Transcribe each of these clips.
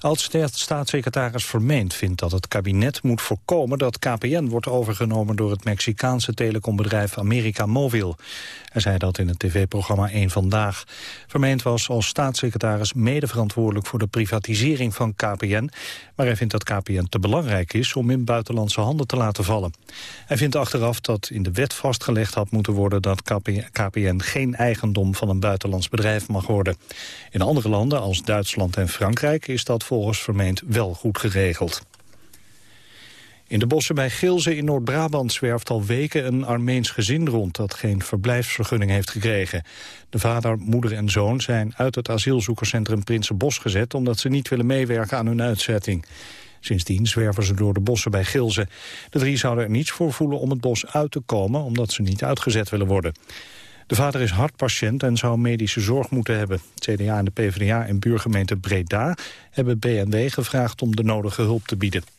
Oud-staatssecretaris Vermeend vindt dat het kabinet moet voorkomen dat KPN wordt overgenomen door het Mexicaanse telecombedrijf America Mobil. Hij zei dat in het tv-programma 1 Vandaag. Vermeend was als staatssecretaris mede verantwoordelijk voor de privatisering van KPN, maar hij vindt dat KPN te belangrijk is om in buitenlandse handen te laten vallen. Hij vindt achteraf dat in de wet vastgelegd had moeten worden dat KPN geen eigendom van een buitenlands bedrijf mag worden. In andere landen als Duitsland en Frankrijk is dat volgens Vermeend wel goed geregeld. In de bossen bij Gilze in Noord-Brabant zwerft al weken een Armeens gezin rond dat geen verblijfsvergunning heeft gekregen. De vader, moeder en zoon zijn uit het asielzoekerscentrum Prinsenbos gezet omdat ze niet willen meewerken aan hun uitzetting. Sindsdien zwerven ze door de bossen bij Gilze. De drie zouden er niets voor voelen om het bos uit te komen omdat ze niet uitgezet willen worden. De vader is hartpatiënt en zou medische zorg moeten hebben. CDA en de PvdA en buurgemeente Breda hebben BNW gevraagd om de nodige hulp te bieden.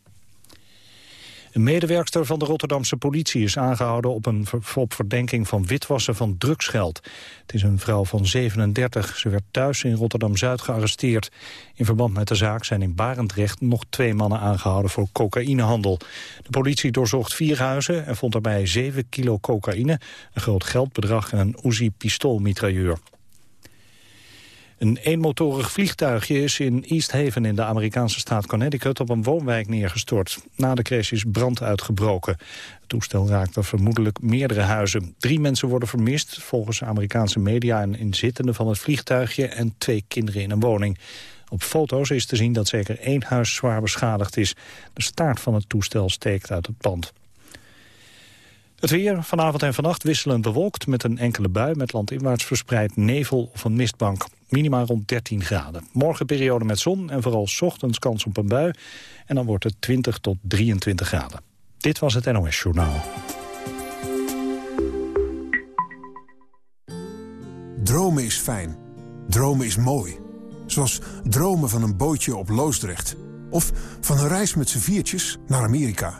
Een medewerkster van de Rotterdamse politie is aangehouden op, een, op verdenking van witwassen van drugsgeld. Het is een vrouw van 37. Ze werd thuis in Rotterdam-Zuid gearresteerd. In verband met de zaak zijn in Barendrecht nog twee mannen aangehouden voor cocaïnehandel. De politie doorzocht vier huizen en vond daarbij 7 kilo cocaïne, een groot geldbedrag en een Uzi-pistoolmitrailleur. Een eenmotorig vliegtuigje is in East Haven in de Amerikaanse staat Connecticut op een woonwijk neergestort. Na de crash is brand uitgebroken. Het toestel raakte vermoedelijk meerdere huizen. Drie mensen worden vermist, volgens Amerikaanse media een inzittende van het vliegtuigje en twee kinderen in een woning. Op foto's is te zien dat zeker één huis zwaar beschadigd is. De staart van het toestel steekt uit het pand. Het weer vanavond en vannacht wisselend bewolkt met een enkele bui met landinwaarts verspreid nevel of een mistbank. Minimaal rond 13 graden. Morgen periode met zon en vooral ochtends kans op een bui. En dan wordt het 20 tot 23 graden. Dit was het NOS Journaal. Dromen is fijn. Dromen is mooi. Zoals dromen van een bootje op Loosdrecht. Of van een reis met z'n viertjes naar Amerika.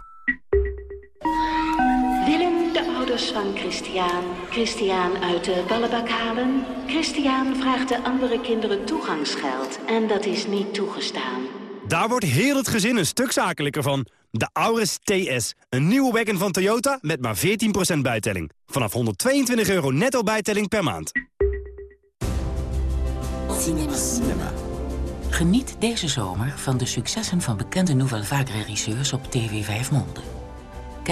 Van Christian, Christian uit de ballenbak halen. Christian vraagt de andere kinderen toegangsgeld en dat is niet toegestaan. Daar wordt heel het gezin een stuk zakelijker van. De Auris TS, een nieuwe wagon van Toyota met maar 14% bijtelling. Vanaf 122 euro netto bijtelling per maand. Cinema. Cinema. Geniet deze zomer van de successen van bekende Nouvelle Vague regisseurs op TV 5 Monde.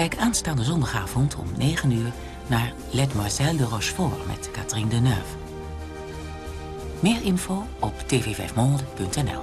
Kijk aanstaande zondagavond om 9 uur naar Mademoiselle de Rochefort met Catherine Deneuve. Meer info op tv5monde.nl.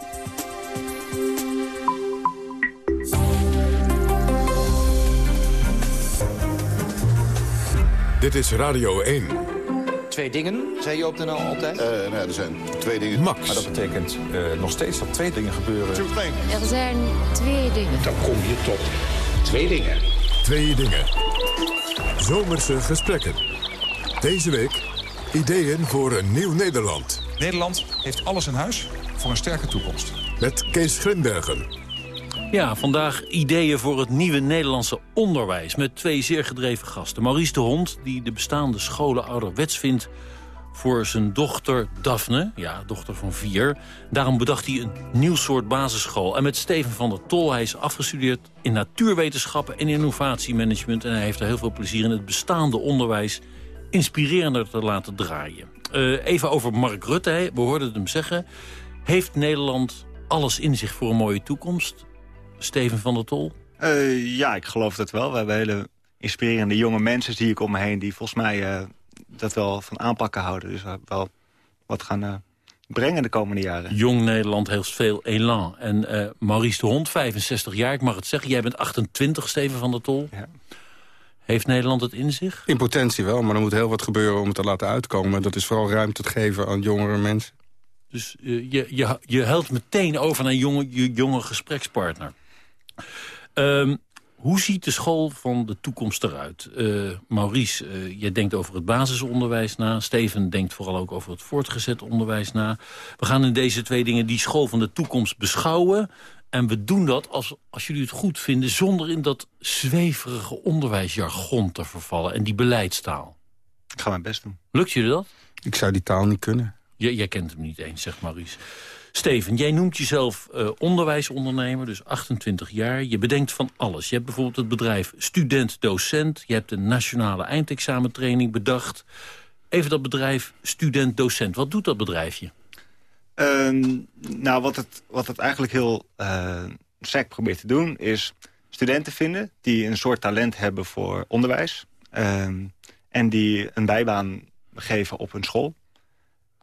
Dit is Radio 1. Twee dingen, zei je op de NL altijd? Uh, nou, er zijn twee dingen. Max. Maar dat betekent uh, nog steeds dat twee dingen gebeuren. Er zijn twee dingen. Dan kom je tot twee dingen. Twee dingen. Zomerse gesprekken. Deze week ideeën voor een nieuw Nederland. Nederland heeft alles in huis voor een sterke toekomst. Met Kees Grimbergen. Ja, vandaag ideeën voor het nieuwe Nederlandse onderwijs... met twee zeer gedreven gasten. Maurice de Hond, die de bestaande scholen ouderwets vindt... voor zijn dochter Daphne, ja, dochter van vier. Daarom bedacht hij een nieuw soort basisschool. En met Steven van der Tol, hij is afgestudeerd in natuurwetenschappen... en innovatiemanagement. En hij heeft er heel veel plezier in het bestaande onderwijs... inspirerender te laten draaien. Uh, even over Mark Rutte, we hoorden hem zeggen... heeft Nederland alles in zich voor een mooie toekomst... Steven van der Tol? Uh, ja, ik geloof dat wel. We hebben hele inspirerende jonge mensen, zie ik om me heen... die volgens mij uh, dat wel van aanpakken houden. Dus we wel wat gaan uh, brengen de komende jaren. Jong Nederland heeft veel elan. En Maurice de Hond, 65 jaar, ik mag het zeggen. Jij bent 28, Steven van der Tol. Ja. Heeft Nederland het in zich? In potentie wel, maar er moet heel wat gebeuren om het te laten uitkomen. Dat is vooral ruimte te geven aan jongere mensen. Dus uh, je, je, je helpt meteen over naar jonge, je jonge gesprekspartner. Um, hoe ziet de school van de toekomst eruit? Uh, Maurice, uh, jij denkt over het basisonderwijs na. Steven denkt vooral ook over het voortgezet onderwijs na. We gaan in deze twee dingen die school van de toekomst beschouwen. En we doen dat, als, als jullie het goed vinden... zonder in dat zweverige onderwijsjargon te vervallen... en die beleidstaal. Ik ga mijn best doen. Lukt jullie dat? Ik zou die taal niet kunnen. J jij kent hem niet eens, zegt Maurice. Steven, jij noemt jezelf uh, onderwijsondernemer, dus 28 jaar. Je bedenkt van alles. Je hebt bijvoorbeeld het bedrijf student-docent. Je hebt de nationale eindexamentraining bedacht. Even dat bedrijf student-docent. Wat doet dat bedrijfje? Uh, nou, wat het, wat het eigenlijk heel uh, sec probeert te doen... is studenten vinden die een soort talent hebben voor onderwijs. Ehm, en die een bijbaan geven op hun school.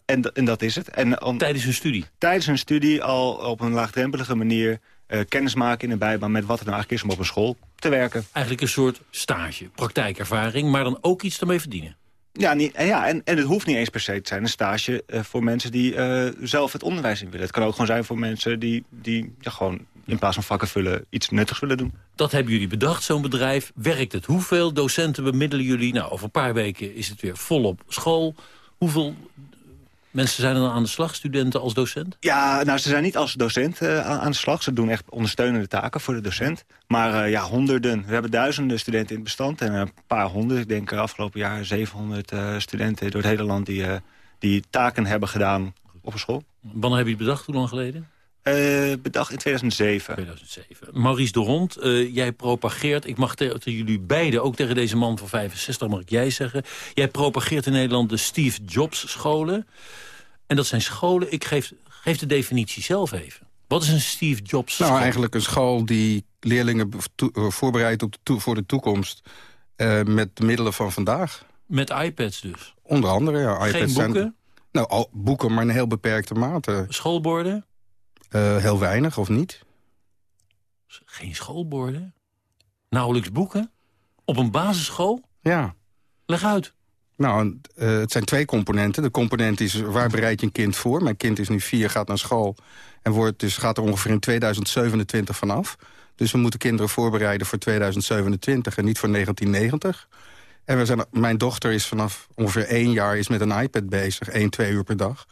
En, en dat is het. En, om, tijdens hun studie? Tijdens hun studie al op een laagdrempelige manier... Uh, kennis maken in een bijbaan met wat het nou eigenlijk is om op een school te werken. Eigenlijk een soort stage, praktijkervaring, maar dan ook iets ermee verdienen. Ja, niet, ja en, en het hoeft niet eens per se te zijn een stage uh, voor mensen die uh, zelf het onderwijs in willen. Het kan ook gewoon zijn voor mensen die, die ja, gewoon in plaats van vakken vullen iets nuttigs willen doen. Dat hebben jullie bedacht, zo'n bedrijf. Werkt het? Hoeveel docenten bemiddelen jullie? Nou, over een paar weken is het weer volop school. Hoeveel Mensen zijn er dan aan de slag, studenten als docent? Ja, nou, ze zijn niet als docent uh, aan de slag. Ze doen echt ondersteunende taken voor de docent. Maar uh, ja, honderden. We hebben duizenden studenten in het bestand. En een paar honderd, ik denk afgelopen jaar 700 uh, studenten door het hele land... die, die taken hebben gedaan op een school. Wanneer heb je het bedacht? Hoe lang geleden? Bedacht in 2007. 2007. Maurice de Rond, jij propageert... ik mag tegen jullie beiden, ook tegen deze man van 65 mag ik jij zeggen... jij propageert in Nederland de Steve Jobs scholen... En dat zijn scholen, ik geef, geef de definitie zelf even. Wat is een Steve Jobs school? Nou, eigenlijk een school die leerlingen eh, voorbereidt op de voor de toekomst... Uh, met middelen van vandaag. Met iPads dus? Onder andere, ja. iPads Geen boeken? Zijn, nou, al, boeken, maar in heel beperkte mate. Schoolborden? Uh, heel weinig, of niet? Geen schoolborden? Nauwelijks boeken? Op een basisschool? Ja. Leg uit. Nou, uh, het zijn twee componenten. De component is waar bereid je een kind voor? Mijn kind is nu vier, gaat naar school en wordt, dus gaat er ongeveer in 2027 vanaf. Dus we moeten kinderen voorbereiden voor 2027 en niet voor 1990. En we zijn, mijn dochter is vanaf ongeveer één jaar is met een iPad bezig, één, twee uur per dag.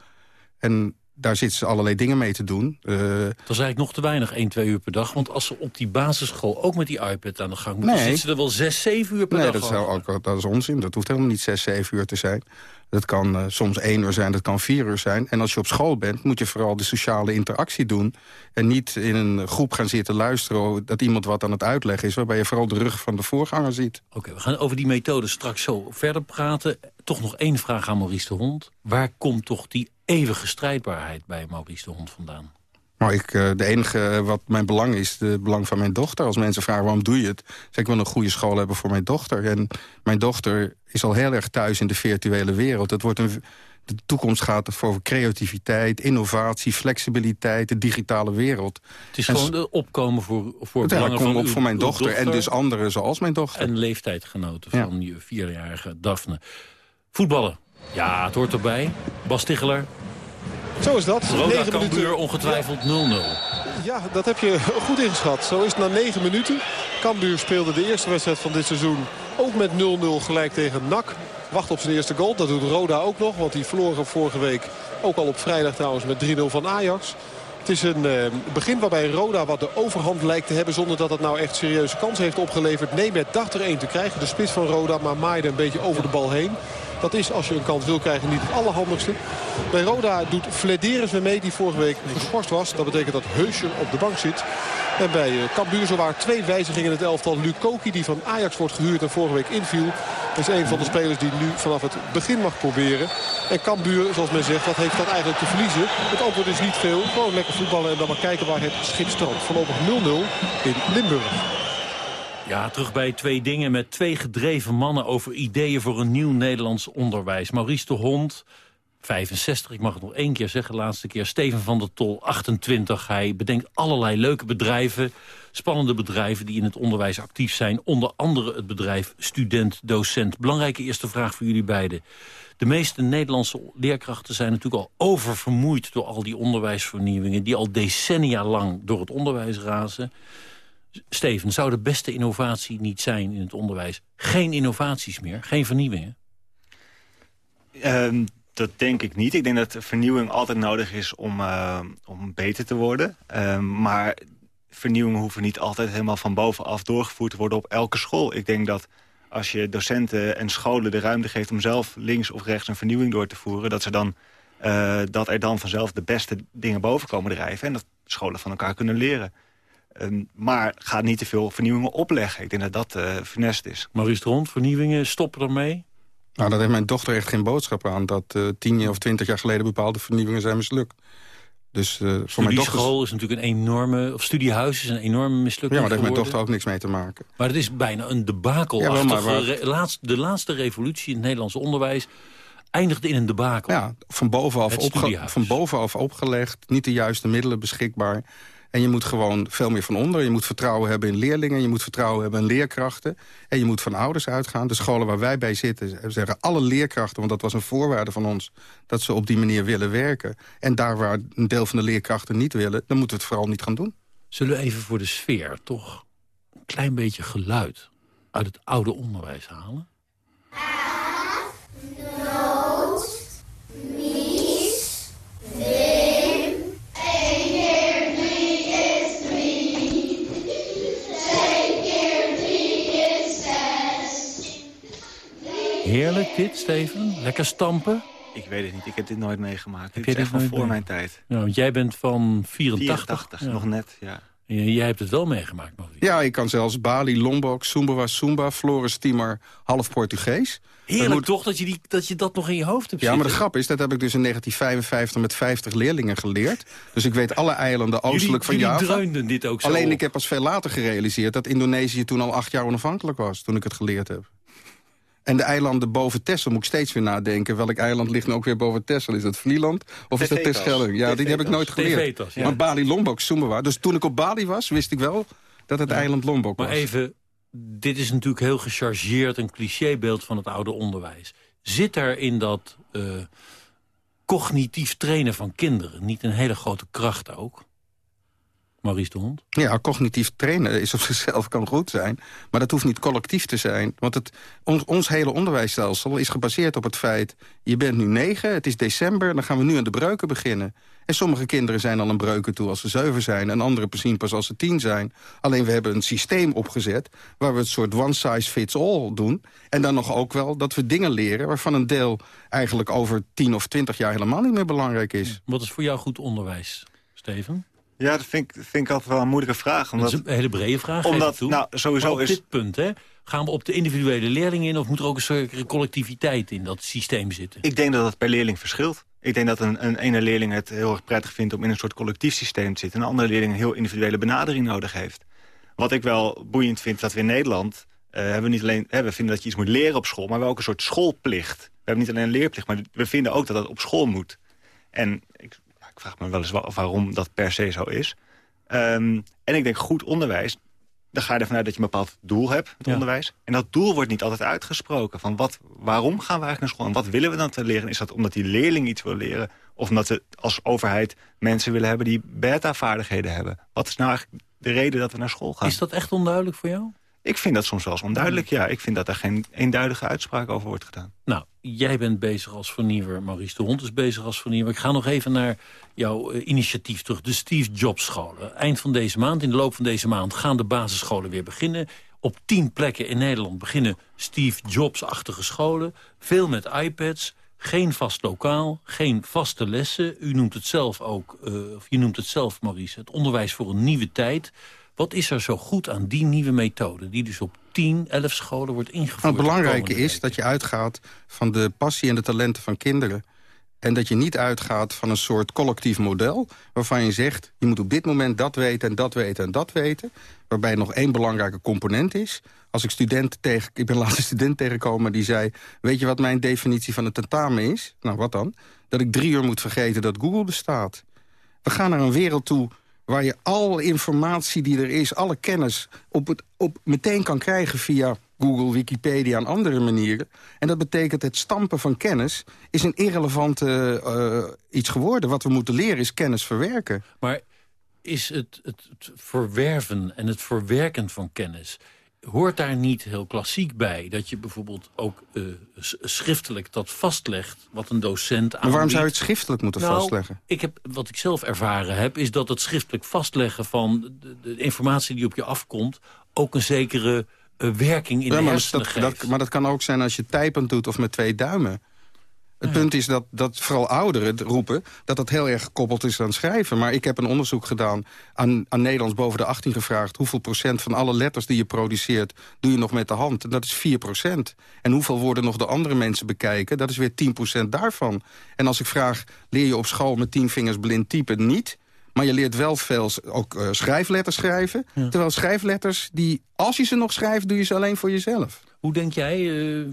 En daar zitten ze allerlei dingen mee te doen. Uh, dat is eigenlijk nog te weinig, 1, 2 uur per dag. Want als ze op die basisschool ook met die iPad aan de gang moeten... Nee. zitten ze er wel 6, 7 uur per nee, dag dat, zou ook, dat is onzin. Dat hoeft helemaal niet 6, 7 uur te zijn. Dat kan uh, soms 1 uur zijn, dat kan 4 uur zijn. En als je op school bent, moet je vooral de sociale interactie doen. En niet in een groep gaan zitten luisteren... dat iemand wat aan het uitleggen is... waarbij je vooral de rug van de voorganger ziet. Oké, okay, we gaan over die methode straks zo verder praten. Toch nog één vraag aan Maurice de Hond. Waar komt toch die eeuwige strijdbaarheid bij Maurice de Hond vandaan? Nou, ik, eh, de enige eh, wat mijn belang is, het belang van mijn dochter. Als mensen vragen waarom doe je het, zeg ik wil een goede school hebben voor mijn dochter. En mijn dochter is al heel erg thuis in de virtuele wereld. Het wordt een, de toekomst gaat voor creativiteit, innovatie, flexibiliteit, de digitale wereld. Het is gewoon de opkomen voor, voor het belangen van op voor mijn dochter, en dus anderen zoals mijn dochter. En leeftijdgenoten van je vierjarige Daphne. Voetballen, ja, het hoort erbij. Bas Ticheler. Zo is dat. Roda Cambuur ongetwijfeld 0-0. Ja, dat heb je goed ingeschat. Zo is het na 9 minuten. Cambuur speelde de eerste wedstrijd van dit seizoen ook met 0-0 gelijk tegen NAC. Wacht op zijn eerste goal. Dat doet Roda ook nog. Want die verloren vorige week ook al op vrijdag trouwens met 3-0 van Ajax. Het is een uh, begin waarbij Roda wat de overhand lijkt te hebben... zonder dat het nou echt serieuze kans heeft opgeleverd. met dacht er één te krijgen. De spits van Roda, maar maaide een beetje over de bal heen. Dat is, als je een kans wil krijgen, niet het allerhandigste. Bij Roda doet Flederis weer mee, die vorige week geschorst was. Dat betekent dat Heusje op de bank zit. En bij eh, Cambuur zo waren twee wijzigingen in het elftal. Lukoki, die van Ajax wordt gehuurd en vorige week inviel. is een van de spelers die nu vanaf het begin mag proberen. En Cambuur, zoals men zegt, wat heeft dat eigenlijk te verliezen? Het antwoord is niet veel. Gewoon lekker voetballen en dan maar kijken waar het schip strandt. Voorlopig 0-0 in Limburg. Ja, terug bij twee dingen met twee gedreven mannen... over ideeën voor een nieuw Nederlands onderwijs. Maurice de Hond, 65, ik mag het nog één keer zeggen, laatste keer. Steven van der Tol, 28. Hij bedenkt allerlei leuke bedrijven, spannende bedrijven... die in het onderwijs actief zijn. Onder andere het bedrijf Student Docent. Belangrijke eerste vraag voor jullie beiden. De meeste Nederlandse leerkrachten zijn natuurlijk al oververmoeid... door al die onderwijsvernieuwingen die al decennia lang door het onderwijs razen. Steven, zou de beste innovatie niet zijn in het onderwijs? Geen innovaties meer, geen vernieuwingen? Ehm, dat denk ik niet. Ik denk dat vernieuwing altijd nodig is om, uh, om beter te worden. Ehm, maar vernieuwingen hoeven niet altijd helemaal van bovenaf doorgevoerd te worden op elke school. Ik denk dat als je docenten en scholen de ruimte geeft om zelf links of rechts een vernieuwing door te voeren... dat, ze dan, uh, dat er dan vanzelf de beste dingen boven komen drijven... en dat scholen van elkaar kunnen leren. Um, maar ga niet te veel vernieuwingen opleggen. Ik denk dat dat uh, funest is. Maurice de Rond, vernieuwingen, stoppen ermee? Nou, daar heeft mijn dochter echt geen boodschap aan... dat uh, tien of twintig jaar geleden bepaalde vernieuwingen zijn mislukt. Dus uh, voor mijn dochter... school is natuurlijk een enorme... of studiehuis is een enorme mislukking Ja, maar daar heeft mijn dochter ook niks mee te maken. Maar het is bijna een debakel. Ja, maar, maar... laatst, de laatste revolutie in het Nederlandse onderwijs eindigde in een debakel. Ja, van bovenaf, opge van bovenaf opgelegd, niet de juiste middelen beschikbaar. En je moet gewoon veel meer van onder. Je moet vertrouwen hebben in leerlingen. Je moet vertrouwen hebben in leerkrachten. En je moet van ouders uitgaan. De scholen waar wij bij zitten zeggen alle leerkrachten... want dat was een voorwaarde van ons... dat ze op die manier willen werken. En daar waar een deel van de leerkrachten niet willen... dan moeten we het vooral niet gaan doen. Zullen we even voor de sfeer toch een klein beetje geluid... uit het oude onderwijs halen? Heerlijk dit, Steven? Lekker stampen? Ik weet het niet. Ik heb dit nooit meegemaakt. Heb dit is echt van voor mijn tijd. Ja, want jij bent van 84. 84, nog net, ja. Jij hebt het wel meegemaakt, nog Ja, ik kan zelfs Bali, Lombok, Sumbawa, Sumba, Flores, Timor, half Portugees. Heerlijk moet... toch dat je, die, dat je dat nog in je hoofd hebt Ja, zitten. maar de grap is, dat heb ik dus in 1955 met 50 leerlingen geleerd. Dus ik weet alle eilanden oostelijk jullie, van Java. Jullie dreunden dit ook zo Alleen op. ik heb pas veel later gerealiseerd dat Indonesië toen al acht jaar onafhankelijk was. Toen ik het geleerd heb. En de eilanden boven Texel moet ik steeds weer nadenken. Welk eiland ligt nou ook weer boven Texel? Is dat Vlieland of is dat Terschelling? Ja, die heb ik nooit geleerd. Ja. Maar Bali, Lombok, Sumbawa. Dus toen ik op Bali was, wist ik wel dat het ja. eiland Lombok was. Maar even, dit is natuurlijk heel gechargeerd... een clichébeeld van het oude onderwijs. Zit er in dat uh, cognitief trainen van kinderen... niet een hele grote kracht ook? Maurice de Hond? Ja, cognitief trainen is op zichzelf kan goed zijn. Maar dat hoeft niet collectief te zijn. Want het, ons, ons hele onderwijsstelsel is gebaseerd op het feit... je bent nu negen, het is december, dan gaan we nu aan de breuken beginnen. En sommige kinderen zijn al een breuken toe als ze zeven zijn... en andere misschien pas als ze tien zijn. Alleen we hebben een systeem opgezet... waar we het soort one size fits all doen. En dan nog ook wel dat we dingen leren... waarvan een deel eigenlijk over tien of twintig jaar helemaal niet meer belangrijk is. Wat is voor jou goed onderwijs, Steven? Ja, dat vind ik, vind ik altijd wel een moeilijke vraag. Omdat, dat is een hele brede vraag. Omdat, nou, sowieso maar op is... dit punt, hè, gaan we op de individuele leerling in... of moet er ook een soort collectiviteit in dat systeem zitten? Ik denk dat dat per leerling verschilt. Ik denk dat een, een ene leerling het heel erg prettig vindt... om in een soort collectief systeem te zitten. En een andere leerling een heel individuele benadering nodig heeft. Wat ik wel boeiend vind, dat we in Nederland... Uh, hebben we niet alleen, hè, we vinden dat je iets moet leren op school... maar we hebben ook een soort schoolplicht. We hebben niet alleen een leerplicht, maar we vinden ook dat dat op school moet. En ik, ik vraag me wel eens waarom dat per se zo is. Um, en ik denk goed onderwijs, dan ga je ervan uit dat je een bepaald doel hebt, het Ja. onderwijs. En dat doel wordt niet altijd uitgesproken. Van wat, waarom gaan we eigenlijk naar school en wat willen we dan te leren? Is dat omdat die leerling iets wil leren? Of omdat we als overheid mensen willen hebben die beta-vaardigheden hebben? Wat is nou eigenlijk de reden dat we naar school gaan? Is dat echt onduidelijk voor jou? Ik vind dat soms wel eens onduidelijk, ja. Ik vind dat er geen eenduidige uitspraak over wordt gedaan. Nou, jij bent bezig als vernieuwer. Maurice de Hond is bezig als vernieuwer. Ik ga nog even naar jouw eh, initiatief terug. De Steve Jobs scholen. Eind van deze maand, in de loop van deze maand... gaan de basisscholen weer beginnen. Op tien plekken in Nederland beginnen Steve Jobs-achtige scholen. Veel met iPads. Geen vast lokaal, geen vaste lessen. U noemt het zelf ook, uh, of je noemt het zelf, Maurice, het onderwijs voor een nieuwe tijd. Wat is er zo goed aan die nieuwe methode... die dus op 10, 11 scholen wordt ingevoerd? Nou, het belangrijke is dat je uitgaat van de passie en de talenten van kinderen. En dat je niet uitgaat van een soort collectief model... waarvan je zegt, je moet op dit moment dat weten en dat weten en dat weten. Waarbij nog één belangrijke component is. Als ik studenten tegen, ik ben laatst een student tegengekomen die zei... weet je wat mijn definitie van een tentamen is? Nou, wat dan? Dat ik drie uur moet vergeten dat Google bestaat. We gaan naar een wereld toe waar je alle informatie die er is... alle kennis op het, op, meteen kan krijgen via Google, Wikipedia en andere manieren. En dat betekent het stampen van kennis is een irrelevante uh, iets geworden. Wat we moeten leren is kennis verwerken. Maar is het, het verwerven en het verwerken van kennis hoort daar niet heel klassiek bij? Dat je bijvoorbeeld ook uh, schriftelijk dat vastlegt, wat een docent aanbiedt. Maar waarom zou je het schriftelijk moeten nou, vastleggen? Ik heb, wat ik zelf ervaren heb, is dat het schriftelijk vastleggen van de, de informatie die op je afkomt... ook een zekere uh, werking in ja, de maar hersenen dat, geeft. Dat, maar dat kan ook zijn als je typend doet of met twee duimen. Het punt is dat, dat vooral ouderen roepen dat dat heel erg gekoppeld is aan schrijven. Maar ik heb een onderzoek gedaan aan, aan Nederlands boven de 18 gevraagd... hoeveel procent van alle letters die je produceert doe je nog met de hand? En dat is 4 procent. En hoeveel woorden nog de andere mensen bekijken? Dat is weer 10 procent daarvan. En als ik vraag, leer je op school met tien vingers blind typen? Niet. Maar je leert wel veel ook uh, schrijfletters schrijven. Terwijl schrijfletters, die, als je ze nog schrijft, doe je ze alleen voor jezelf. Hoe denk jij? Uh,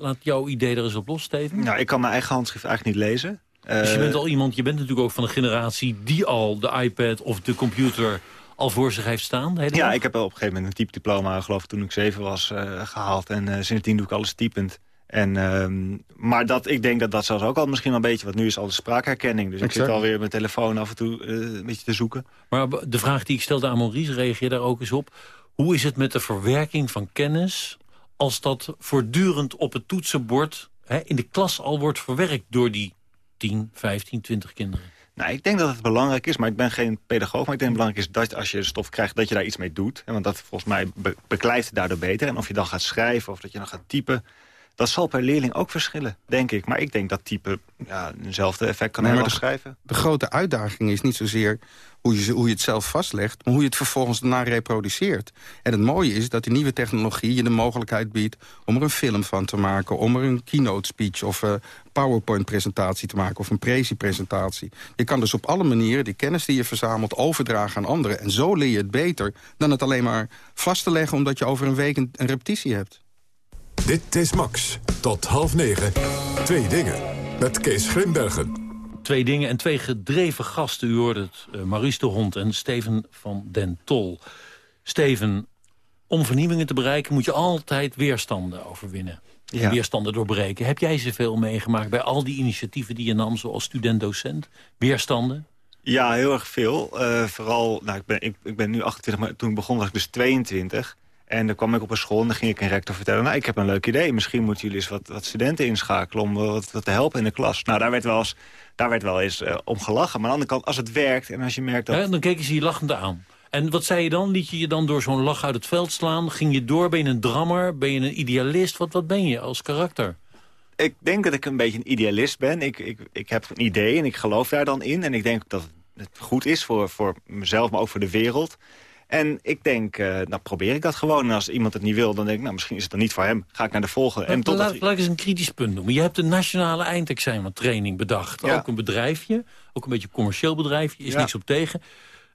laat jouw idee er eens op los, Steven? Nou, ik kan mijn eigen handschrift eigenlijk niet lezen. Dus je bent al iemand, je bent natuurlijk ook van een generatie... die al de iPad of de computer al voor zich heeft staan? Ja, dag? ik heb op een gegeven moment een typediploma, geloof ik, toen ik zeven was, uh, gehaald. En uh, sindsdien doe ik alles typend. En, uh, maar dat, ik denk dat dat zelfs ook al misschien een beetje... wat nu is al de spraakherkenning. Dus exact. ik zit alweer mijn telefoon af en toe uh, een beetje te zoeken. Maar de vraag die ik stelde aan Maurice, reageer daar ook eens op. Hoe is het met de verwerking van kennis... als dat voortdurend op het toetsenbord hè, in de klas al wordt verwerkt... door die 10, 15, 20 kinderen? Nou, ik denk dat het belangrijk is, maar ik ben geen pedagoog... maar ik denk dat het belangrijk is dat als je stof krijgt, dat je daar iets mee doet. Want dat volgens mij be beklijft daardoor beter. En of je dan gaat schrijven of dat je dan gaat typen... Dat zal per leerling ook verschillen, denk ik. Maar ik denk dat type ja, eenzelfde effect kan hebben als schrijven. De grote uitdaging is niet zozeer hoe je, hoe je het zelf vastlegt... maar hoe je het vervolgens daarna reproduceert. En het mooie is dat die nieuwe technologie je de mogelijkheid biedt... om er een film van te maken, om er een keynote speech... of een PowerPoint-presentatie te maken of een presi-presentatie. Je kan dus op alle manieren die kennis die je verzamelt... overdragen aan anderen. En zo leer je het beter dan het alleen maar vast te leggen... omdat je over een week een, een repetitie hebt. Dit is Max. Tot half negen. Twee dingen. Met Kees Grimbergen. Twee dingen en twee gedreven gasten. U hoorde het, uh, Maurice de Hond en Steven van den Tol. Steven, om vernieuwingen te bereiken moet je altijd weerstanden overwinnen. Ja. Weerstanden doorbreken. Heb jij ze veel meegemaakt bij al die initiatieven die je nam... zoals student-docent? Weerstanden? Ja, heel erg veel. Uh, vooral, nou, ik, ben, ik, ik ben nu 28, maar toen ik begon was ik dus 22... En dan kwam ik op een school en dan ging ik een rector vertellen... nou, ik heb een leuk idee. Misschien moeten jullie eens wat, wat studenten inschakelen... om wat, wat, te helpen in de klas. Nou, daar werd wel eens, daar werd wel eens uh, om gelachen. Maar aan de andere kant, als het werkt en als je merkt dat... Ja, dan keken ze je lachend aan. En wat zei je dan? Liet je je dan door zo'n lach uit het veld slaan? Ging je door? Ben je een drammer? Ben je een idealist? Wat, wat ben je als karakter? Ik denk dat ik een beetje een idealist ben. Ik, ik, ik heb een idee en ik geloof daar dan in. En ik denk dat het goed is voor, voor mezelf, maar ook voor de wereld... En ik denk, uh, nou probeer ik dat gewoon. En als iemand het niet wil, dan denk ik, nou misschien is het dan niet voor hem. Ga ik naar de volgende. En tot laat, laat ik eens een kritisch punt noemen. Je hebt een nationale eindexamentraining bedacht. Ja. Ook een bedrijfje, ook een beetje een commercieel bedrijfje. Is ja. niks op tegen.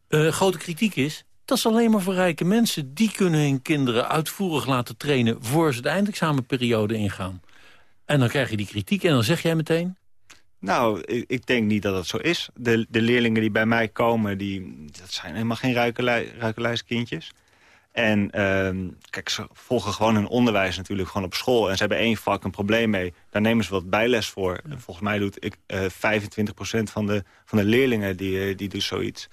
Uh, grote kritiek is, dat is alleen maar voor rijke mensen. Die kunnen hun kinderen uitvoerig laten trainen... voor ze de eindexamenperiode ingaan. En dan krijg je die kritiek en dan zeg jij meteen... Nou, ik denk niet dat dat zo is. De, de leerlingen die bij mij komen, die, dat zijn helemaal geen ruikelij, ruikelijskindjes. En uh, kijk, ze volgen gewoon hun onderwijs natuurlijk gewoon op school. En ze hebben één vak een probleem mee. Daar nemen ze wat bijles voor. En volgens mij doet ik, uh, 25% van de, van de leerlingen die, uh, die doet zoiets.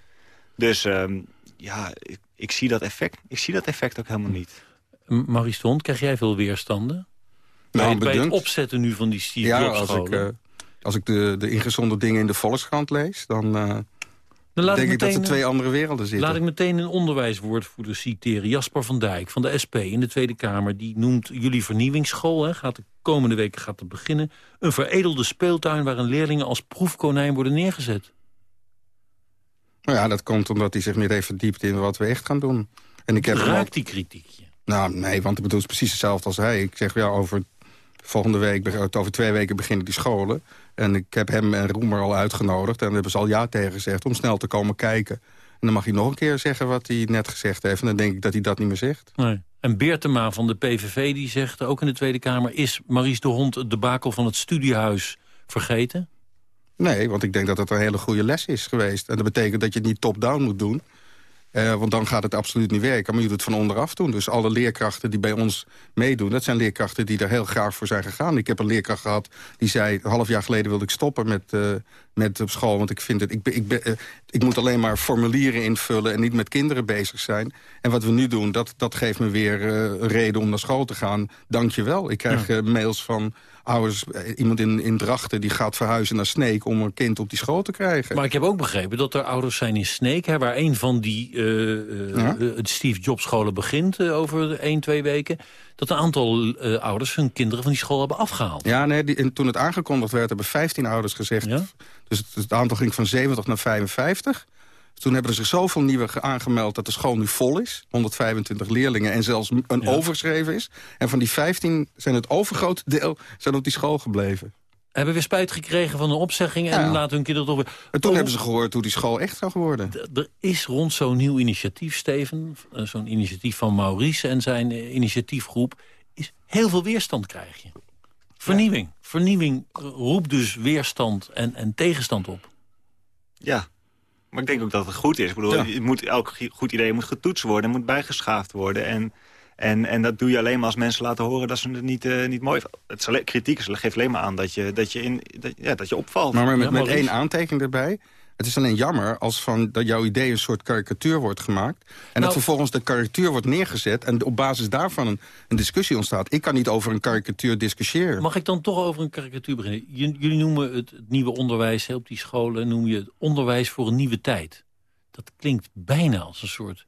Dus um, ja, ik, ik, zie dat effect, ik zie dat effect ook helemaal niet. Marie Stond, krijg jij veel weerstanden? Nou, bij, bij het opzetten nu van die Steve ja, als ik, uh, als ik de, de ingezonde dingen in de Volkskrant lees... dan, uh, dan denk ik, meteen, dat er twee andere werelden zitten. Laat ik meteen een onderwijswoordvoerder citeren. Jasper van Dijk van de SP in de Tweede Kamer. Die noemt jullie vernieuwingsschool. Hè, gaat de komende weken gaat het beginnen. Een veredelde speeltuin waarin leerlingen als proefkonijn worden neergezet. Nou ja, dat komt omdat hij zich niet heeft verdiept in wat we echt gaan doen. En ik heb Raakt die kritiekje? Nou, nee, want ik bedoel, het is precies hetzelfde als hij. Ik zeg ja, over Volgende week, over twee weken beginnen die scholen. En ik heb hem en Roemer al uitgenodigd. En we hebben ze al ja tegen gezegd om snel te komen kijken. En dan mag hij nog een keer zeggen wat hij net gezegd heeft. En dan denk ik dat hij dat niet meer zegt. Nee. En Beertema van de PVV die zegt, ook in de Tweede Kamer... is Maries de Hond het debakel van het studiehuis vergeten? Nee, want ik denk dat het een hele goede les is geweest. En dat betekent dat je het niet top-down moet doen... Uh, want dan gaat het absoluut niet werken. Maar je doet het van onderaf doen. Dus alle leerkrachten die bij ons meedoen... dat zijn leerkrachten die er heel graag voor zijn gegaan. Ik heb een leerkracht gehad die zei... een half jaar geleden wilde ik stoppen met, uh, met op school. Want ik vind het... Ik, ik, uh, ik moet alleen maar formulieren invullen... en niet met kinderen bezig zijn. En wat we nu doen, dat, dat geeft me weer een reden om naar school te gaan. Dank je wel. Ik krijg ja. mails van ouders, eh, iemand in, in Drachten... die gaat verhuizen naar Sneek om een kind op die school te krijgen. Maar ik heb ook begrepen dat er ouders zijn in Sneek... Hè, waar een van die uh, ja? uh, Steve Jobs scholen begint over 1, 2 weken... dat een aantal ouders hun kinderen van die school hebben afgehaald. Ja, nee, die, en toen het aangekondigd werd, hebben 15 ouders gezegd... Ja? dus het, het aantal ging van 70 naar 55... Toen hebben er zich zoveel nieuwe aangemeld dat de school nu vol is. 125 leerlingen en zelfs een ja. overschreven is. En van die 15 zijn het overgrote deel zijn op die school gebleven. Hebben we spijt gekregen van een opzegging en ja. laten hun kinderen toch weer... En toen oh. hebben ze gehoord hoe die school echt zou worden. D er is rond zo'n nieuw initiatief, Steven, zo'n initiatief van Maurice en zijn initiatiefgroep... is heel veel weerstand krijg je. Vernieuwing. Ja. Vernieuwing roept dus weerstand en, en tegenstand op. Ja, maar ik denk ook dat het goed is. Ik bedoel, ja. moet, elk goed idee moet getoetst worden, moet bijgeschaafd worden. En, en, en dat doe je alleen maar als mensen laten horen dat ze het niet, uh, niet mooi het alleen, Kritiek geeft alleen maar aan dat je, dat je, in, dat, ja, dat je opvalt. Maar, maar met, ja, met één aantekening erbij. Het is alleen jammer als van dat jouw idee een soort karikatuur wordt gemaakt... en nou, dat vervolgens de karikatuur wordt neergezet... en op basis daarvan een, een, discussie ontstaat. Ik kan niet over een karikatuur discussiëren. Mag ik dan toch over een karikatuur beginnen? Jullie noemen het, het, nieuwe onderwijs op die scholen... noem je het onderwijs voor een nieuwe tijd. Dat klinkt bijna als een soort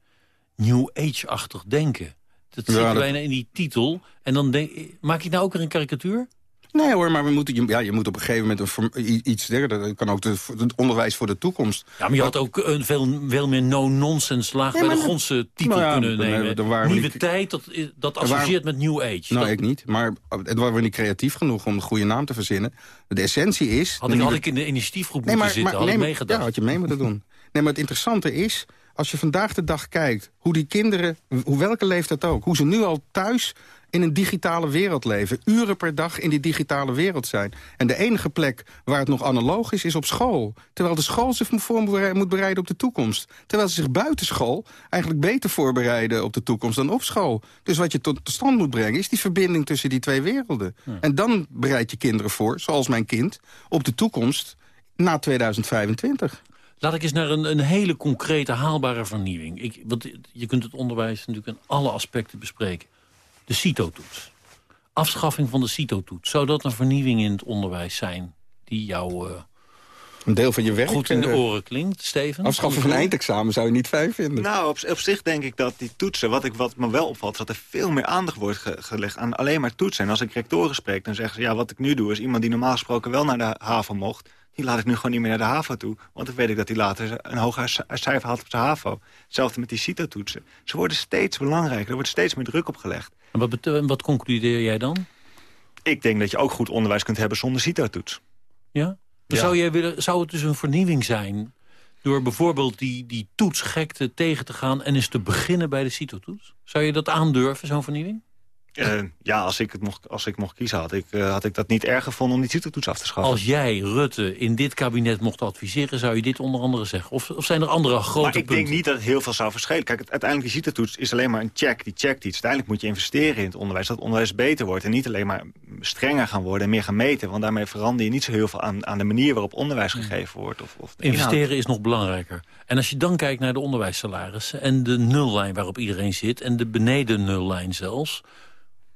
New Age-achtig denken. Dat zit ja, dat... bijna in die titel. En dan denk, maak je nou ook weer een karikatuur? Nee hoor, maar we moeten, ja, je moet op een gegeven moment een, iets zeggen. Dat kan ook het onderwijs voor de toekomst. Ja, maar je had ook een veel, veel meer no-nonsense laag nee, bij de grondse titel nou ja, kunnen nemen. Dan Nieuwe tijd, dat, dat associeert met New Age. Nou, dat, ik niet. Maar het waren we niet creatief genoeg om een goede naam te verzinnen. De essentie is... Had ik, had ik in de initiatiefgroep nee, maar, moeten zitten, maar, had nee, ik meegedaan. Ja, had je mee moeten doen. Nee, maar het interessante is als je vandaag de dag kijkt hoe die kinderen, hoe welke leeftijd ook... hoe ze nu al thuis in een digitale wereld leven. Uren per dag in die digitale wereld zijn. En de enige plek waar het nog analoog is, is op school. Terwijl de school zich voor moet bereiden op de toekomst. Terwijl ze zich buiten school eigenlijk beter voorbereiden op de toekomst dan op school. Dus wat je tot stand moet brengen is die verbinding tussen die twee werelden. Ja. En dan bereid je kinderen voor, zoals mijn kind, op de toekomst na 2025. Laat ik eens naar een, een hele concrete, haalbare vernieuwing. Ik, want je kunt het onderwijs natuurlijk in alle aspecten bespreken. De CITO-toets. Afschaffing van de CITO-toets. Zou dat een vernieuwing in het onderwijs zijn die jou... Uh, een deel van je werk goed in de oren klinkt, Steven? Afschaffen van een eindexamen zou je niet fijn vinden. Nou, op, op, zich denk ik dat die toetsen, wat, ik, wat me wel opvalt... is dat er veel meer aandacht wordt ge, gelegd aan alleen maar toetsen. En als ik rectoren spreek, dan zeggen ze... ja, wat ik nu doe is iemand die normaal gesproken wel naar de haven mocht... die laat ik nu gewoon niet meer naar de HAVO toe. Want dan weet ik dat hij later een hoger cijfer had op de HAVO. Hetzelfde met die CITO-toetsen. Ze worden steeds belangrijker, er wordt steeds meer druk op gelegd. En wat, wat concludeer jij dan? Ik denk dat je ook goed onderwijs kunt hebben zonder CITO-toets. Ja? Ja? Zou, jij willen, zou het dus een vernieuwing zijn... door bijvoorbeeld die, die toetsgekte tegen te gaan... en eens te beginnen bij de CITO-toets? Zou je dat aandurven, zo'n vernieuwing? Uh, ja, als ik, het mocht, als ik mocht kiezen, had ik, uh, had ik dat niet erg gevonden om die CITO-toets af te schaffen. Als jij Rutte in dit kabinet mocht adviseren, zou je dit onder andere zeggen? Of, of zijn er andere grote maar ik punten? denk niet dat het heel veel zou verschillen. Kijk, het, uiteindelijk die CITO-toets is alleen maar een check, die checkt iets. Uiteindelijk moet je investeren in het onderwijs, dat het onderwijs beter wordt. En niet alleen maar strenger gaan worden en meer gaan meten. Want daarmee verander je niet zo heel veel aan, aan de manier waarop onderwijs gegeven wordt. Of, of investeren inhoud. is nog belangrijker. En als je dan kijkt naar de onderwijssalarissen en de nullijn waarop iedereen zit... en de beneden nullijn zelfs...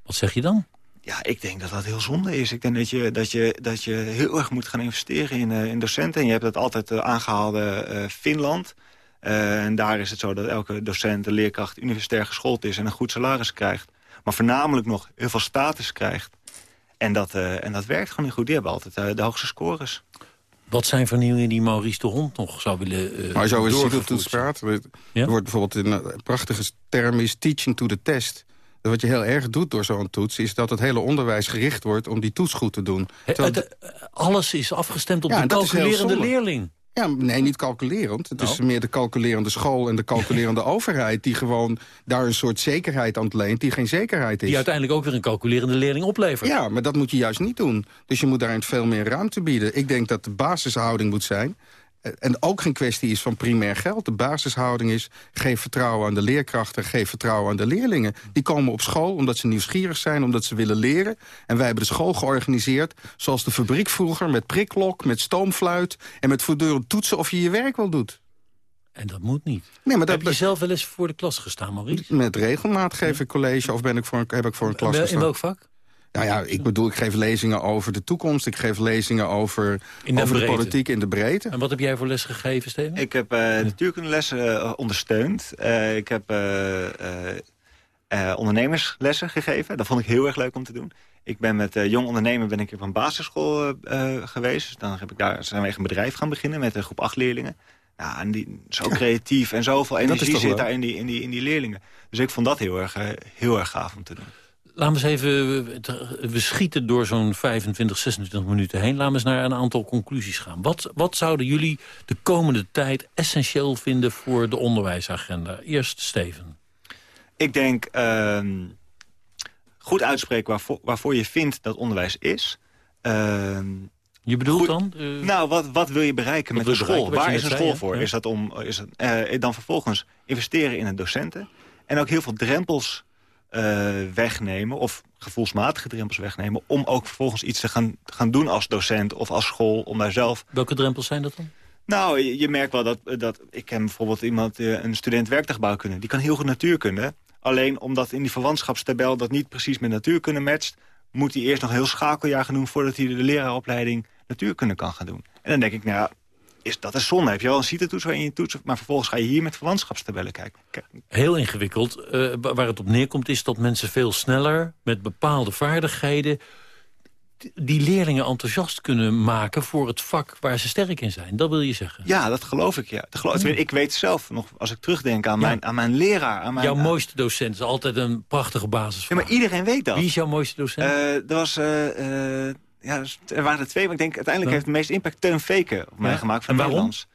Wat zeg je dan? Ja, ik denk dat dat heel zonde is. Ik denk dat je, dat je, dat je heel erg moet gaan investeren in, uh, in docenten. En je hebt dat altijd uh, aangehaalde uh, Finland. en daar is het zo dat elke docent, de leerkracht, universitair geschoold is... en een goed salaris krijgt. Maar voornamelijk nog heel veel status krijgt. En dat, en dat werkt gewoon niet goed. Die hebben altijd de hoogste scores. Wat zijn vernieuwingen die Maurice de Hond nog zou willen uh, Maar zo is het praat. Er wordt bijvoorbeeld een prachtige term is teaching to the test. Wat je heel erg doet door zo'n toets... is dat het hele onderwijs gericht wordt om die toets goed te doen. Terwijl... Het, alles is afgestemd op ja, de calculerende leerling. Ja, nee, niet calculerend. Het is nou. meer de calculerende school en de calculerende overheid... die gewoon daar een soort zekerheid aan leent die geen zekerheid is. Die uiteindelijk ook weer een calculerende leerling oplevert. Ja, maar dat moet je juist niet doen. Dus je moet daarin veel meer ruimte bieden. Ik denk dat de basishouding moet zijn en ook geen kwestie is van primair geld. De basishouding is, geef vertrouwen aan de leerkrachten... geef vertrouwen aan de leerlingen. Die komen op school omdat ze nieuwsgierig zijn, omdat ze willen leren. En wij hebben de school georganiseerd zoals de fabriek vroeger... met priklok, met stoomfluit en met voortdurend toetsen of je je werk wel doet. En dat moet niet. Nee, maar dat heb je zelf wel eens voor de klas gestaan, Maurice? Met regelmaat geef ik college of ben ik voor een, heb ik voor een klas gestaan. In welk vak? Nou ja, ik bedoel, ik geef lezingen over de toekomst. Ik geef lezingen over, de, over de politiek in de breedte. En wat heb jij voor les gegeven, Steven? Ik heb uh, natuurkundelessen uh, ondersteund. Uh, ik heb ondernemerslessen gegeven. Dat vond ik heel erg leuk om te doen. Ik ben met jong ondernemer ben ik op een basisschool geweest. Dus dan heb ik daar, zijn we echt een bedrijf gaan beginnen met een groep acht leerlingen. Ja, en die, zo creatief en zoveel energie zit daar in die, in, die, in die leerlingen. Dus ik vond dat heel erg, heel erg gaaf om te doen. Laten we eens even... We schieten door zo'n 25, 26 minuten heen. Laten we eens naar een aantal conclusies gaan. Wat, wat zouden jullie de komende tijd essentieel vinden... voor de onderwijsagenda? Eerst Steven. Ik denk uh, goed uitspreken waarvoor, waarvoor je vindt dat onderwijs is... Uh, je bedoelt dan? Uh, nou, wat, wat wil je bereiken met de school? Waar is een school voor? Is dat om is het, uh, dan vervolgens investeren in de docenten? En ook heel veel drempels uh, wegnemen... of gevoelsmatige drempels wegnemen... om ook vervolgens iets te gaan, gaan doen als docent of als school... om daar zelf... Welke drempels zijn dat dan? Nou, je, merkt wel dat, dat... Ik ken bijvoorbeeld iemand, eh, een student werktuigbouwkunde... die kan heel goed natuurkunde. Alleen omdat in die verwantschapstabel dat niet precies met natuurkunde matcht... moet hij eerst nog heel schakeljaar gaan doen... voordat hij de leraaropleiding natuurkunde kan gaan doen. En dan denk ik, nou ja, is, dat is zonde. Heb je wel een CITE-toets waarin je toets... maar vervolgens ga je hier met verwantschapstabellen kijken. Heel ingewikkeld. Uh, waar het op neerkomt is dat mensen veel sneller... met bepaalde vaardigheden die leerlingen enthousiast kunnen maken voor het vak waar ze sterk in zijn. Dat wil je zeggen? Ja, dat geloof ik. Ja. Dat geloof, Ik weet zelf nog, als ik terugdenk aan, mijn, aan mijn leraar. Aan mijn, jouw mooiste docent is altijd een prachtige basis. Ja, maar iedereen weet dat. Wie is jouw mooiste docent? Uh, dat was... Uh, ja, dus er waren er twee, maar ik denk uiteindelijk heeft het meest impact Teun Feken op mij gemaakt van Nederlands.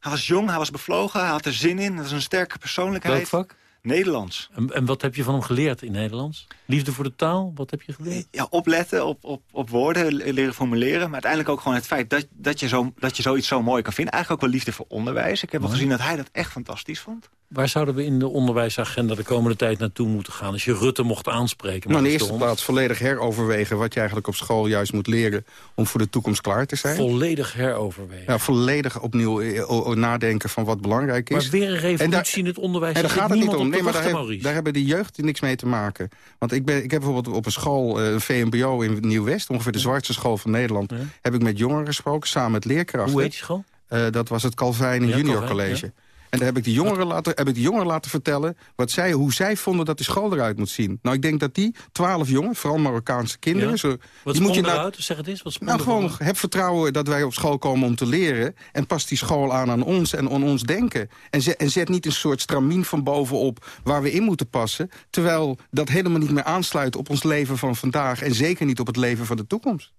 Hij was jong, hij was bevlogen, hij had er zin in. Dat is een sterke persoonlijkheid. Welk vak? Nederlands. En, en, wat heb je van hem geleerd in Nederlands? Liefde voor de taal, wat heb je geleerd? Ja, opletten op, op, op woorden, leren formuleren. Maar uiteindelijk ook gewoon het feit dat, dat, je zo, dat je zoiets zo mooi kan vinden. Eigenlijk ook wel liefde voor onderwijs. Ik heb wel gezien dat hij dat echt fantastisch vond. Waar zouden we in de onderwijsagenda de komende tijd naartoe moeten gaan... als je Rutte mocht aanspreken? Nou, in de eerste plaats volledig heroverwegen... wat je eigenlijk op school juist moet leren om voor de toekomst klaar te zijn. Volledig heroverwegen? Ja, volledig opnieuw eh, nadenken van wat belangrijk is. Maar weer een revolutie in het onderwijs. En daar gaat het niet om. Nee, maar daar, daar, hebben die jeugd niks mee te maken. Want ik, ben, ik heb bijvoorbeeld op een school, een eh, VMBO in Nieuw-West... ongeveer de zwartste school van Nederland... heb ik met jongeren gesproken, samen met leerkrachten. Hoe heet je school? Uh, dat was het Calvijn Junior College. En daar heb ik de jongeren laten, heb ik de jongeren laten vertellen wat zij, hoe zij vonden dat de school eruit moet zien. Nou, ik denk dat die twaalf jongen, vooral Marokkaanse kinderen... Zo, wat die moet je nou, zeg het eens. Wat nou, gewoon heb vertrouwen dat wij op school komen om te leren... en pas die school aan aan ons en aan ons denken. En zet, en zet niet een soort stramien van bovenop waar we in moeten passen... terwijl dat helemaal niet meer aansluit op ons leven van vandaag... en zeker niet op het leven van de toekomst.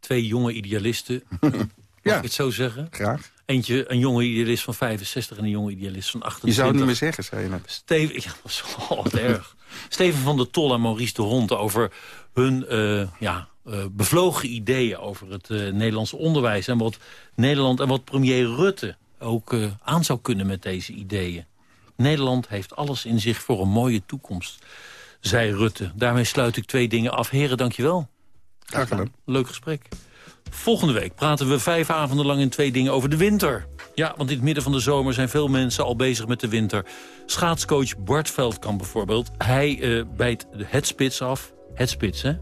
Twee jonge idealisten, mag ja. ik het zo zeggen? Graag. Eentje, een jonge idealist van 65 en een jonge idealist van 28. Je zou het niet meer zeggen, zei je net. Steven, ja, dat was wel wat erg. Steven van der Tol en Maurice de Hond over hun uh, ja, uh, bevlogen ideeën over het uh, Nederlandse onderwijs. En wat Nederland en wat premier Rutte ook aan zou kunnen met deze ideeën. Nederland heeft alles in zich voor een mooie toekomst, zei Rutte. Daarmee sluit ik twee dingen af. Heren, dankjewel. Graag gedaan. Leuk gesprek. Volgende week praten we vijf avonden lang in twee dingen over de winter. Ja, want in het midden van de zomer zijn veel mensen al bezig met de winter. Schaatscoach Bart Veldkamp bijvoorbeeld. Hij uh, bijt het spits af. Het hè?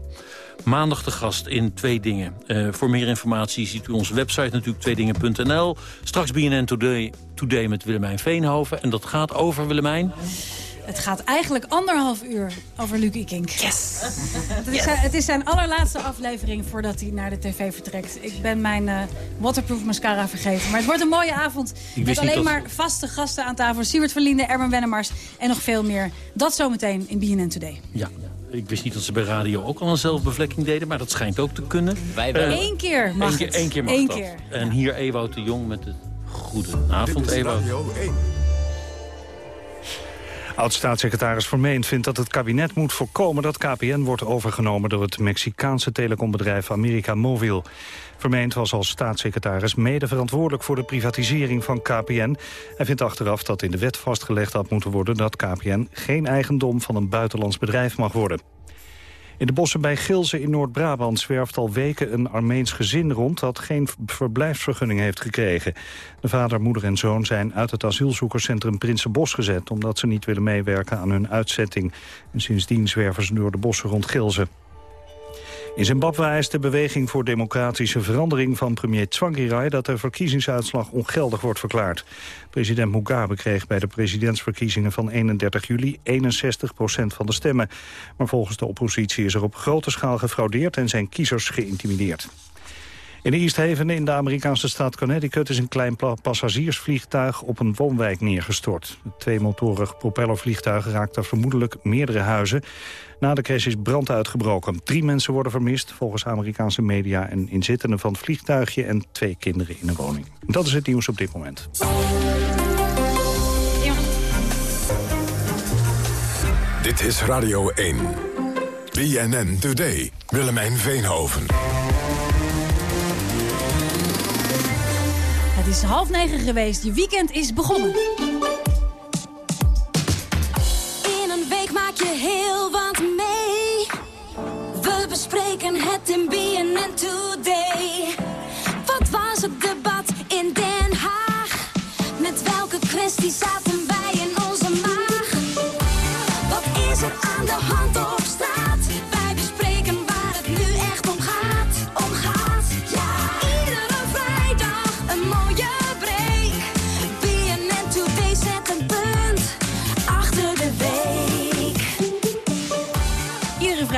Maandag de gast in Twee Dingen. Uh, voor meer informatie ziet u onze website natuurlijk tweedingen.nl. Straks BNN Today, Today met Willemijn Veenhoven. En dat gaat over, Willemijn... Het gaat eigenlijk anderhalf uur over Luc Ikink. Yes! Het is, zijn, het is zijn allerlaatste aflevering voordat hij naar de tv vertrekt. Ik ben mijn uh, waterproof mascara vergeten. Maar het wordt een mooie avond met alleen maar vaste gasten aan tafel. Siewert van Linden, Erben Wennemars en nog veel meer. Dat zometeen in BNN Today. Ja. Ik wist niet dat ze bij radio ook al een zelfbevlekking deden, maar dat schijnt ook te kunnen. Wij wel. Eén keer mag Eén keer, één keer mag Eén dat. keer. En hier Ewout de Jong met de goede avond, Ewout. Oud-staatssecretaris Vermeend vindt dat het kabinet moet voorkomen dat KPN wordt overgenomen door het Mexicaanse telecombedrijf America Mobil. Vermeend was als staatssecretaris mede verantwoordelijk voor de privatisering van KPN. Hij vindt achteraf dat in de wet vastgelegd had moeten worden dat KPN geen eigendom van een buitenlands bedrijf mag worden. In de bossen bij Gilze in Noord-Brabant zwerft al weken een Armeens gezin rond dat geen verblijfsvergunning heeft gekregen. De vader, moeder en zoon zijn uit het asielzoekerscentrum Prinsenbos gezet omdat ze niet willen meewerken aan hun uitzetting. En sindsdien zwerven ze door de bossen rond Gilze. In Zimbabwe is de beweging voor democratische verandering van premier Tsvangirai dat de verkiezingsuitslag ongeldig wordt verklaard. President Mugabe kreeg bij de presidentsverkiezingen van 31 juli 61% van de stemmen. Maar volgens de oppositie is er op grote schaal gefraudeerd en zijn kiezers geïntimideerd. In East Haven in de Amerikaanse staat Connecticut is een klein passagiersvliegtuig op een woonwijk neergestort. Het tweemotorig propellervliegtuig raakte vermoedelijk meerdere huizen. Na de crash is brand uitgebroken. Drie mensen worden vermist, volgens Amerikaanse media... een inzittende van het vliegtuigje en twee kinderen in een woning. Dat is het nieuws op dit moment. Dit is Radio 1. BNN Today. Willemijn Veenhoven. Is half negen geweest. Je weekend is begonnen. In een week maak je heel wat mee. We bespreken het in BNN Today. Wat was het debat in Den Haag? Met welke kwestie zaten wij in onze maag? Wat is er aan de hand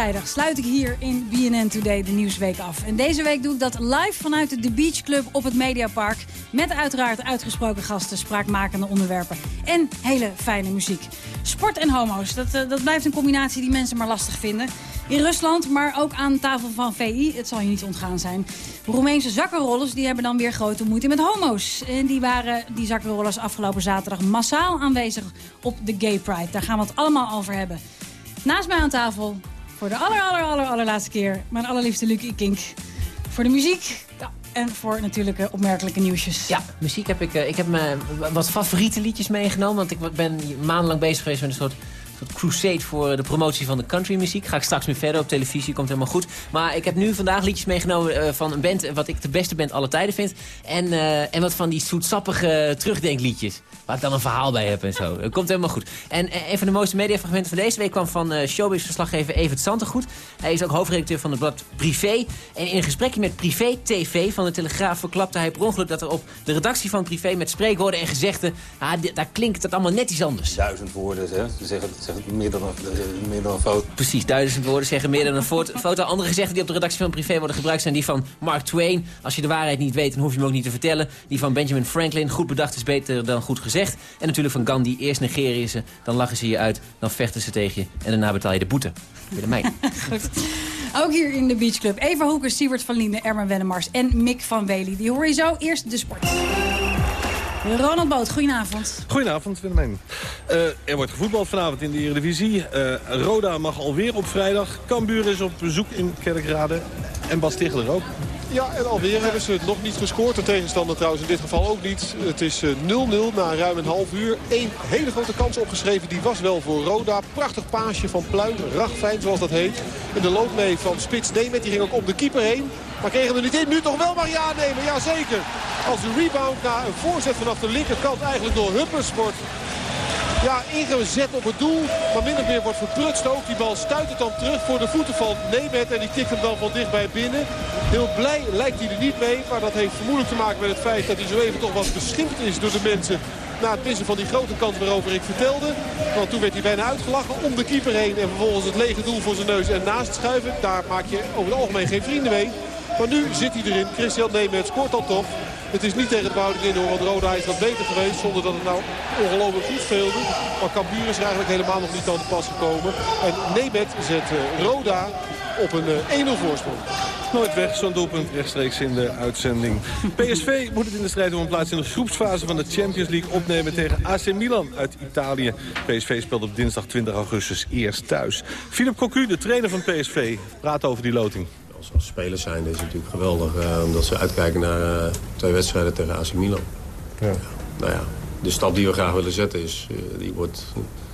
vrijdag sluit ik hier in BNN Today de Nieuwsweek af. En deze week doe ik dat live vanuit de Beach Club op het Mediapark. Met uiteraard uitgesproken gasten, spraakmakende onderwerpen en hele fijne muziek. Sport en homo's, dat, eh, dat blijft een combinatie die mensen maar lastig vinden. In Rusland, maar ook aan tafel van VI, het zal je niet ontgaan zijn. Roemeense zakkenrollers die hebben dan weer grote moeite met homo's. En die waren, die zakkenrollers, afgelopen zaterdag massaal aanwezig op de Gay Pride. Daar gaan we het allemaal over hebben. Naast mij aan tafel, voor de aller, aller, aller, allerlaatste keer... mijn allerliefste Lucie Kink. Voor de muziek en voor natuurlijk eh, opmerkelijke nieuwsjes. Ja, muziek heb ik... eh, ik heb me wat favoriete liedjes meegenomen. Want ik ben maandenlang bezig geweest met een soort soort crusade voor de promotie van de countrymuziek. Ga ik straks weer verder op televisie, komt helemaal goed. Maar ik heb nu vandaag liedjes meegenomen eh, van een band... wat ik de beste band aller tijden vind. En, eh, en wat van die zoetsappige terugdenkliedjes. Waar ik dan een verhaal bij heb en zo. Komt helemaal goed. En eh, een van de mooiste mediafragmenten van deze week kwam van eh, showbiz-verslaggever Evert Santegoed. Hij is ook hoofdredacteur van het blad Privé. En in een gesprekje met Privé TV van de Telegraaf verklapte hij per ongeluk dat er op de redactie van Privé met spreekwoorden en gezegden... Ah, daar klinkt het allemaal net iets anders. Duizend woorden, hè? Ze zeggen, ze zeggen meer, dan een, eh, meer dan een foto. Precies, duizend woorden zeggen meer dan een foto. foto. Andere gezegden die op de redactie van Privé worden gebruikt zijn die van Mark Twain. Als je de waarheid niet weet, dan hoef je hem ook niet te vertellen. Die van Benjamin Franklin, goed bedacht is beter dan goed gezegd. En natuurlijk van Gandhi, eerst negeren ze, dan lachen ze je uit, dan vechten ze tegen je en daarna betaal je de boete. Willemijn. Goed. Ook hier in de Beach Club. Eva Hoeker, Siewert van Linden, Ermen Wennemars en Mick van Wely. Die hoor je zo. Eerst de sport. Ronald Boot, goedenavond. Goedenavond, Willemijn. Eh, er wordt gevoetbald vanavond in de Eredivisie. Eh, Roda mag alweer op vrijdag. Cambuur is op bezoek in Kerkrade. En Bas Tichler ook. Ja, en alweer hebben ze het nog niet gescoord. De tegenstander trouwens in dit geval ook niet. Het is eh, 0-0 na ruim een half uur. Eén hele grote kans opgeschreven. Die was wel voor Roda. Prachtig paasje van Pluim. Ragfijn zoals dat heet. In de loop mee van Spits Nemet. Die ging ook om de keeper heen. Maar kregen er niet in. Nu toch wel maar ja nemen. Jazeker. Als de rebound na een voorzet vanaf de linkerkant eigenlijk door Huppers wordt ja, ingezet op het doel. Maar min of wordt verprutst ook. Die bal stuit het dan terug voor de voeten van Nemet. En die tikt hem dan van dichtbij binnen. Heel blij lijkt hij er niet mee. Maar dat heeft vermoedelijk te maken met het feit dat hij zo even toch wat beschimpt is door de mensen na het missen van die grote kans waarover ik vertelde. Want toen werd hij bijna uitgelachen om de keeper heen. En vervolgens het lege doel voor zijn neus en naast schuiven. Daar maak je over het algemeen geen vrienden mee. Maar nu zit hij erin. Christian Nemeth scoort dan toch. Het is niet tegen het Wouding in hoor, want Roda is wat beter geweest. Zonder dat het nou ongelooflijk goed speelde. Maar Cambuur is er eigenlijk helemaal nog niet aan de pas gekomen. En Nemeth zet eh, Roda op een eh, 1-0 voorsprong. Nooit weg, zo'n doelpunt rechtstreeks in de uitzending. PSV moet het in de strijd om een plaats in de groepsfase van de Champions League opnemen tegen AC Milan uit Italië. PSV speelt op dinsdag 20 augustus eerst thuis. Philip Cocu, de trainer van PSV, praat over die loting. Als, als spelers zijn is het natuurlijk geweldig, eh, omdat ze uitkijken naar eh, twee wedstrijden tegen AC Milan. Ja. Nou ja, de stap die we graag willen zetten is, eh, die wordt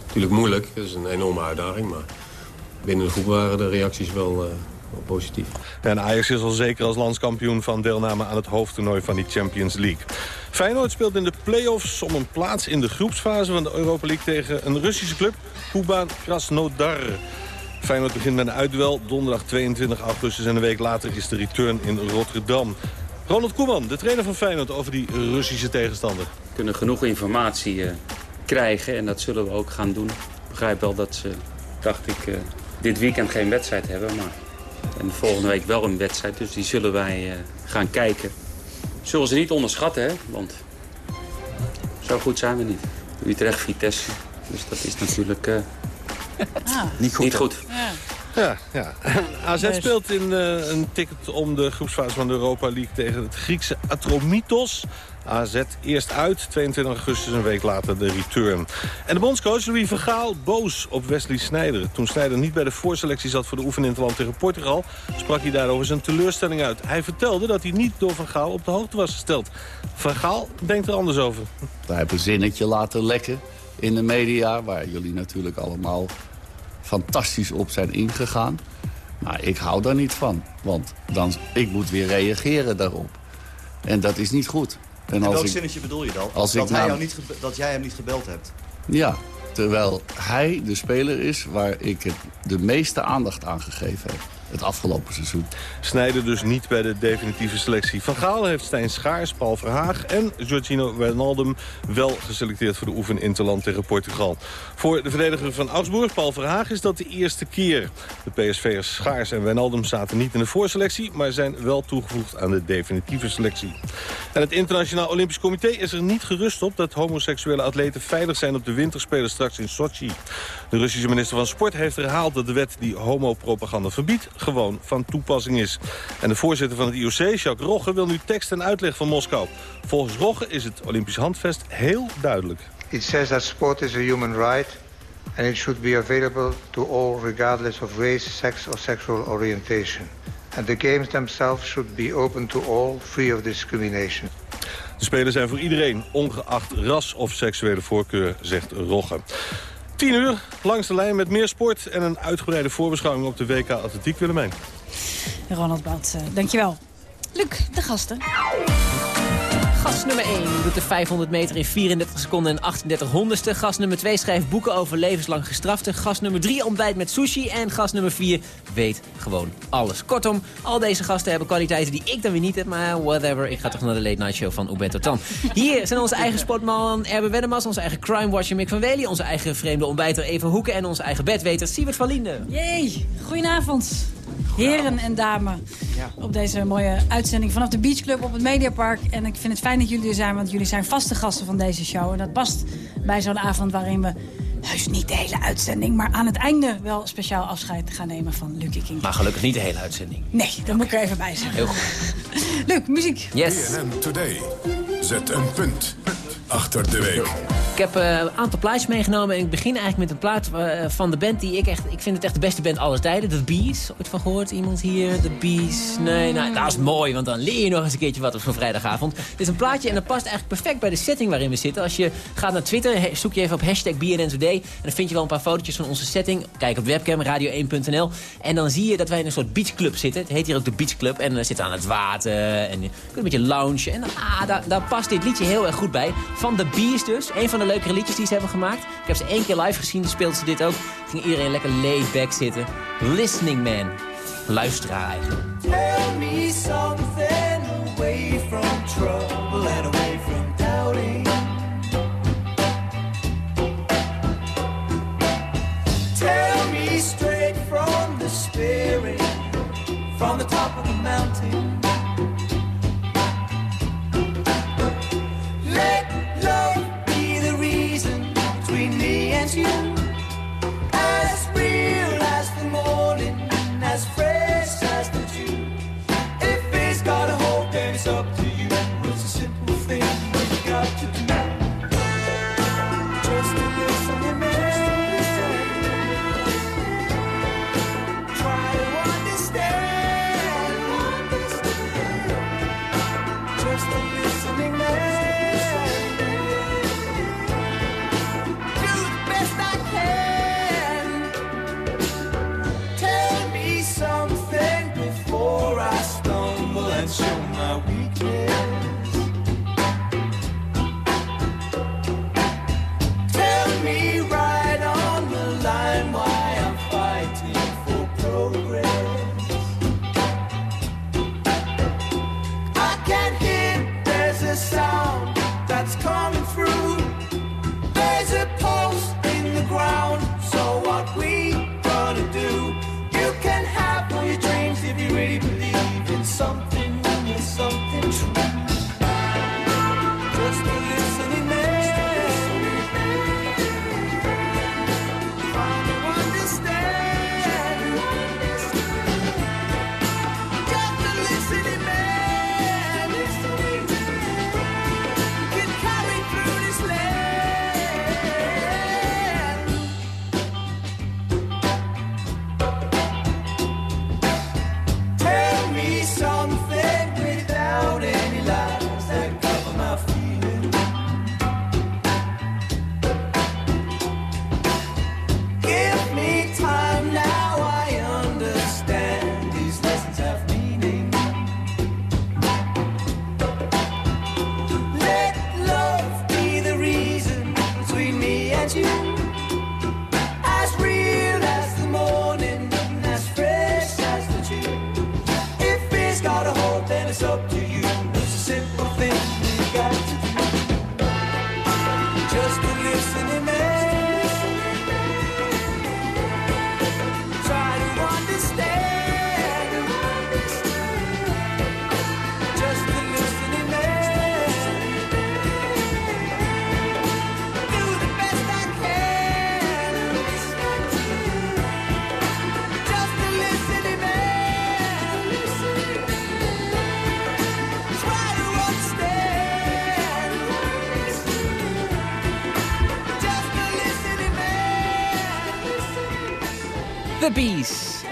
natuurlijk moeilijk. Het is een enorme uitdaging, maar binnen de groep waren de reacties wel, positief. En Ajax is al zeker als landskampioen van deelname aan het hoofdtoernooi van die Champions League. Feyenoord speelt in de play-offs om een plaats in de groepsfase van de Europa League tegen een Russische club, Kuban Krasnodar. Feyenoord begint met een uitduel donderdag 22 augustus en een week later is de return in Rotterdam. Ronald Koeman, de trainer van Feyenoord, over die Russische tegenstander. We kunnen genoeg informatie eh, krijgen en dat zullen we ook gaan doen. Ik begrijp wel dat ze, dacht ik, eh, dit weekend geen wedstrijd hebben. Maar en volgende week wel een wedstrijd, dus die zullen wij eh, gaan kijken. Zullen ze niet onderschatten, hè? want zo goed zijn we niet. Utrecht, Vitesse, dus dat is natuurlijk eh, Niet niet goed. Ja, ja. AZ speelt in eh, een ticket om de groepsfase van de Europa League tegen het Griekse Atromitos. AZ eerst uit, 22 augustus, een week later de return. En de bondscoach Louis Vergaal boos op Wesley Sneijder. Toen Sneijder niet bij de voorselectie zat voor de oefeninterland tegen Portugal... sprak hij daarover zijn teleurstelling uit. Hij vertelde dat hij niet door Van Gaal op de hoogte was gesteld. Van Gaal denkt er anders over. Wij hebben een zinnetje laten lekken in de media... waar jullie natuurlijk allemaal fantastisch op zijn ingegaan. Maar ik hou daar niet van, want dan, ik moet weer reageren daarop. En dat is niet goed. En welk ik- zinnetje bedoel je dan? als dat, ik hij jou niet dat jij hem niet gebeld hebt? Ja, terwijl hij de speler is waar ik de meeste aandacht aan gegeven heb. Het afgelopen seizoen. Snijden dus niet bij de definitieve selectie. Van Gaal heeft Stijn Schaars, Paul Verhaag en Giorgino Wijnaldum wel geselecteerd voor de oefen Interland tegen Portugal. Voor de verdediger van Augsburg, Paul Verhaag, is dat de eerste keer. De PSV'ers Schaars en Wijnaldum zaten niet in de voorselectie, maar zijn wel toegevoegd aan de definitieve selectie. En het Internationaal Olympisch Comité is er niet gerust op dat homoseksuele atleten veilig zijn op de winterspelen straks in Sochi. De Russische minister van Sport heeft herhaald dat de wet die homopropaganda verbiedt gewoon van toepassing is. En de voorzitter van het IOC, Jacques Rogge, wil nu tekst en uitleg van Moskou. Volgens Rogge is het Olympisch Handvest heel duidelijk. It says that sport is a human right and it should be available to all regardless of race, sex or sexual orientation. And the games themselves should be open to all, free of discrimination. De Spelen zijn voor iedereen, ongeacht ras of seksuele voorkeur, zegt Rogge. 10 uur, langs de lijn met meer sport en een uitgebreide voorbeschouwing op de WK Atletiek Willemijn. Ronald Bout, eh, dankjewel. Luc, de gasten. Gast nummer 1 doet de 500 meter in 34 seconden en 38 honderdste. Gast nummer 2 schrijft boeken over levenslang gestraften. Gast nummer 3 ontbijt met sushi. En gast nummer 4 weet gewoon alles. Kortom, al deze gasten hebben kwaliteiten die ik dan weer niet heb. Maar whatever, ik ga toch naar de late night show van Uberto Tan. Hier zijn onze eigen sportman Erben Wennemars. Onze eigen crime watcher Mick van Wely. Onze eigen vreemde ontbijter Eva Hoeken. En onze eigen bedweter Siebert van Linden. Jee, goedenavond. Heren en dames. Op deze mooie uitzending vanaf de Beach Club op het Mediapark. En ik vind het fijn dat jullie er zijn, want jullie zijn vaste gasten van deze show. En dat past bij zo'n avond waarin we, heus niet de hele uitzending... maar aan het einde wel speciaal afscheid gaan nemen van Lucky King. Maar gelukkig niet de hele uitzending. Nee, dat moet ik er even bij zeggen. Heel goed. Luc, muziek. Yes. BNN Today. Zet een punt achter de week. Ik heb eh, een aantal plaatjes meegenomen en ik begin eigenlijk met een plaat eh, van de band die ik echt... Ik vind het echt de beste band aller tijden, The Bees. Ooit van gehoord? Iemand hier? The Bees? Nee, nou, dat is mooi, want dan leer je nog eens een keertje wat op zo'n vrijdagavond. Het is een plaatje en dat past eigenlijk perfect bij de setting waarin we zitten. Als je gaat naar Twitter, zoek je even op hashtag BNN en dan vind je wel een paar fotootjes van onze setting. Kijk op webcam, radio1.nl. En dan zie je dat wij in een soort beachclub zitten. Het heet hier ook de beachclub. En we zitten aan het water en je kunt een beetje loungen. En ah, daar past dit liedje heel erg goed bij. Van The Beers dus. Een van de leukere liedjes die ze hebben gemaakt. Ik heb ze één keer live gezien, speelden ze dit ook. Ging iedereen lekker laid back zitten. Listening Man. Luisteraar eigenlijk. Tell me something away from trouble and away from doubting. Tell me straight from the spirit, from the top of the mountain.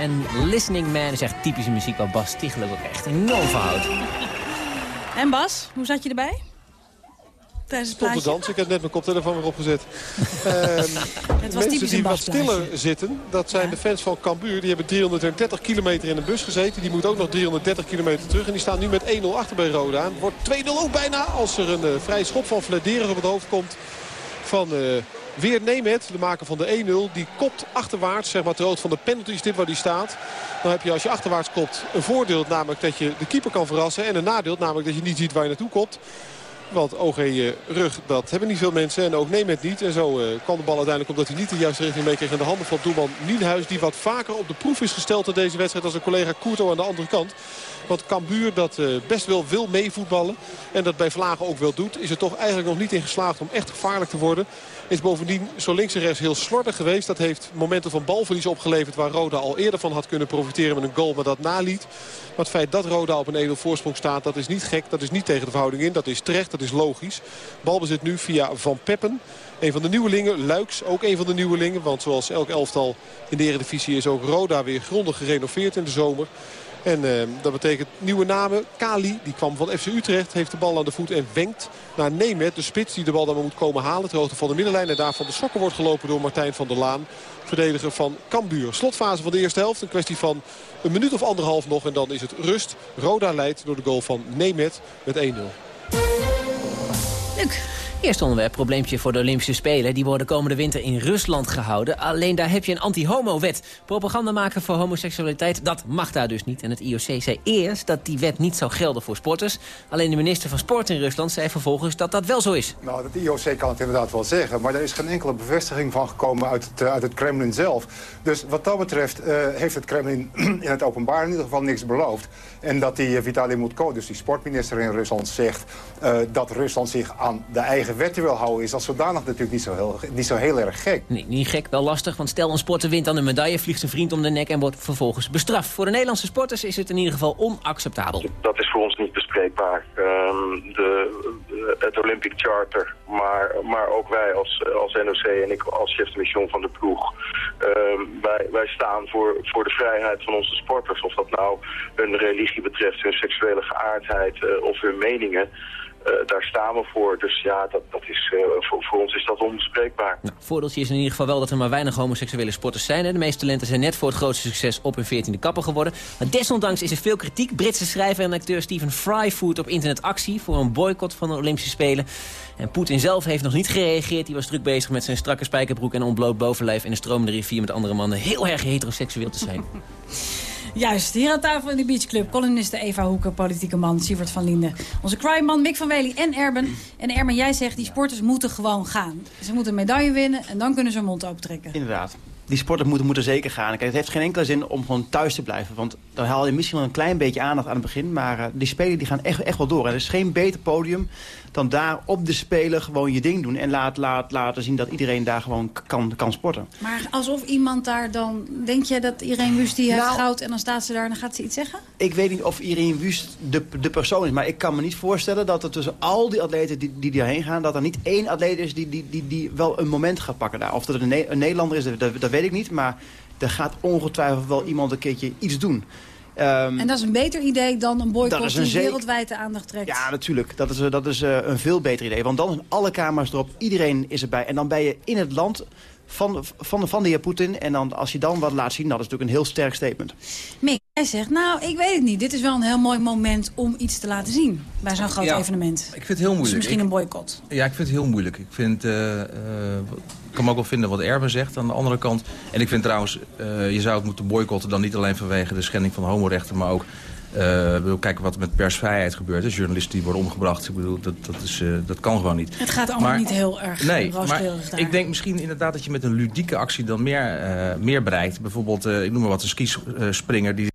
En Listening Man is echt typische muziek waar Bas Tichelen ook echt enorm van houdt. En Bas, hoe zat je erbij? Tijdens het plaatje? dansen. Ik heb net mijn koptelefoon weer opgezet. Ehm, was typisch mensen die wat stiller zitten, dat zijn de fans van Cambuur. Die hebben 330 kilometer in een bus gezeten. Die moeten ook nog 330 kilometer terug. En die staan nu met 1-0 achter bij Roda. Het wordt 2-0 ook bijna als er een uh, vrije schop van Vladeren op het hoofd komt van... Uh, Weer Nemet, de maker van de 1-0. Die kopt achterwaarts, zeg maar, terwijl van de penalty is dit waar die staat. Dan heb je als je achterwaarts kopt een voordeel, namelijk dat je de keeper kan verrassen. En een nadeel, namelijk dat je niet ziet waar je naartoe kopt. Want OG uh, rug, dat hebben niet veel mensen. En ook Nemet niet. En zo uh, kwam de bal uiteindelijk omdat hij niet de juiste richting meekreeg in de handen van doelman Nienhuis. Die wat vaker op de proef is gesteld in deze wedstrijd als een collega Courto aan de andere kant. Want Cambuur dat uh, best wel wil meevoetballen. En dat bij Vlagen ook wel doet. Is er toch eigenlijk nog niet in geslaagd om echt gevaarlijk te worden. Is bovendien zo links en rechts heel slordig geweest. Dat heeft momenten van balverlies opgeleverd waar Roda al eerder van had kunnen profiteren met een goal. Maar dat naliet. Maar het feit dat Roda op een 1-0 voorsprong staat, dat is niet gek. Dat is niet tegen de verhouding in. Dat is terecht, dat is logisch. Balbezit nu via Van Peppen. Een van de nieuwelingen, Luiks, ook een van de nieuwelingen. Want zoals elk elftal in de Eredivisie is ook Roda weer grondig gerenoveerd in de zomer. En uh, dat betekent nieuwe namen. Kali, die kwam van FC Utrecht, heeft de bal aan de voet en wenkt naar Nemet. De spits die de bal dan moet komen halen. Ter hoogte van de middenlijn en daar van de sokken wordt gelopen door Martijn van der Laan. Verdediger van Cambuur. Slotfase van de eerste helft. Een kwestie van een minuut of anderhalf nog. En dan is het rust. Roda leidt door de goal van Nemet met 1-0. Luc. Eerste onderwerp, probleempje voor de Olympische Spelen. Die worden komende winter in Rusland gehouden. Alleen daar heb je een anti-homo-wet. Propaganda maken voor homoseksualiteit, dat mag daar dus niet. En het IOC zei eerst dat die wet niet zou gelden voor sporters. Alleen de minister van Sport in Rusland zei vervolgens dat dat wel zo is. Nou, dat IOC kan het inderdaad wel zeggen. Maar er is geen enkele bevestiging van gekomen uit het, uit het Kremlin zelf. Dus wat dat betreft uh, heeft het Kremlin in het openbaar in ieder geval niks beloofd. En dat die uh, Vitaly Mutko, dus die sportminister in Rusland, zegt... Uh, dat Rusland zich aan de eigen wetten wil houden... is dat zodanig natuurlijk niet zo, heel, niet zo heel erg gek. Nee, niet gek, wel lastig. Want stel een sporter wint dan een medaille... vliegt zijn vriend om de nek en wordt vervolgens bestraft. Voor de Nederlandse sporters is het in ieder geval onacceptabel. Dat is voor ons niet bespreekbaar. Um, de, het Olympic Charter, maar, maar ook wij als, als NOC en ik als chef de mission van de ploeg... Um, wij, wij staan voor, voor de vrijheid van onze sporters. Of dat nou hun religie betreft, hun seksuele geaardheid uh, of hun meningen... Uh, daar staan we voor. Dus ja, dat, dat is, uh, voor, voor, ons is dat onbespreekbaar. Nou, voordeeltje is in ieder geval wel dat er maar weinig homoseksuele sporters zijn. Hè. De meeste talenten zijn net voor het grootste succes op hun 14e kapper geworden. Maar desondanks is er veel kritiek. Britse schrijver en acteur Stephen Fry voert op internet actie... voor een boycott van de Olympische Spelen. En Poetin zelf heeft nog niet gereageerd. Hij was druk bezig met zijn strakke spijkerbroek en ontbloot bovenlijf... in de stromende rivier met andere mannen heel erg heteroseksueel te zijn. Juist, hier aan tafel in de Beach Club. Columniste Eva Hoeker, politieke man Sievert van Linden. Onze crime-man Mick van Wely en Erben. En Erben, jij zegt die sporters moeten gewoon gaan. Ze moeten een medaille winnen en dan kunnen ze hun mond opentrekken. Inderdaad. Die sporters moeten, moeten zeker gaan. Kijk, het heeft geen enkele zin om gewoon thuis te blijven. Want dan haal je misschien wel een klein beetje aandacht aan het begin. Maar uh, die spelen die gaan echt, echt wel door. En er is geen beter podium dan daar op de Spelen gewoon je ding doen. En laat, laat, laten zien dat iedereen daar gewoon kan, kan sporten. Maar alsof iemand daar dan... Denk je dat Irene Wust die heeft nou, goud en dan staat ze daar en dan gaat ze iets zeggen? Ik weet niet of Irene Wust de, de persoon is. Maar ik kan me niet voorstellen dat er tussen al die atleten die, die daarheen gaan... dat er niet één atleet is die, die, die, die wel een moment gaat pakken daar. Of dat het een, een Nederlander is, dat, dat weet ik niet. Maar er gaat ongetwijfeld wel iemand een keertje iets doen. Um, en dat is een beter idee dan een boycott die wereldwijd de aandacht trekt? Ja, natuurlijk. Dat is, dat is uh, een veel beter idee. Want dan zijn alle camera's erop, iedereen is erbij. En dan ben je in het land van, van, van de heer Poetin. En dan, als je dan wat laat zien, dat is natuurlijk een heel sterk statement. Mick, jij zegt, nou, ik weet het niet. Dit is wel een heel mooi moment om iets te laten zien. Bij zo'n groot ja, evenement. Ik vind het heel moeilijk. Dus misschien ik, een boycott. Ja, ik vind het heel moeilijk. Ik vind... Uh, uh, ik kan me ook wel vinden wat Erben zegt aan de andere kant. En ik vind trouwens, uh, je zou het moeten boycotten... dan niet alleen vanwege de schending van homorechten... maar ook uh, we kijken wat er met persvrijheid gebeurt. Dus journalisten die worden omgebracht. Ik bedoel, dat, dat, is, uh, dat kan gewoon niet. Het gaat allemaal maar, niet heel erg nee, maar. Ik denk misschien inderdaad dat je met een ludieke actie dan meer, uh, meer bereikt. Bijvoorbeeld, ik noem maar wat, een skispringer... die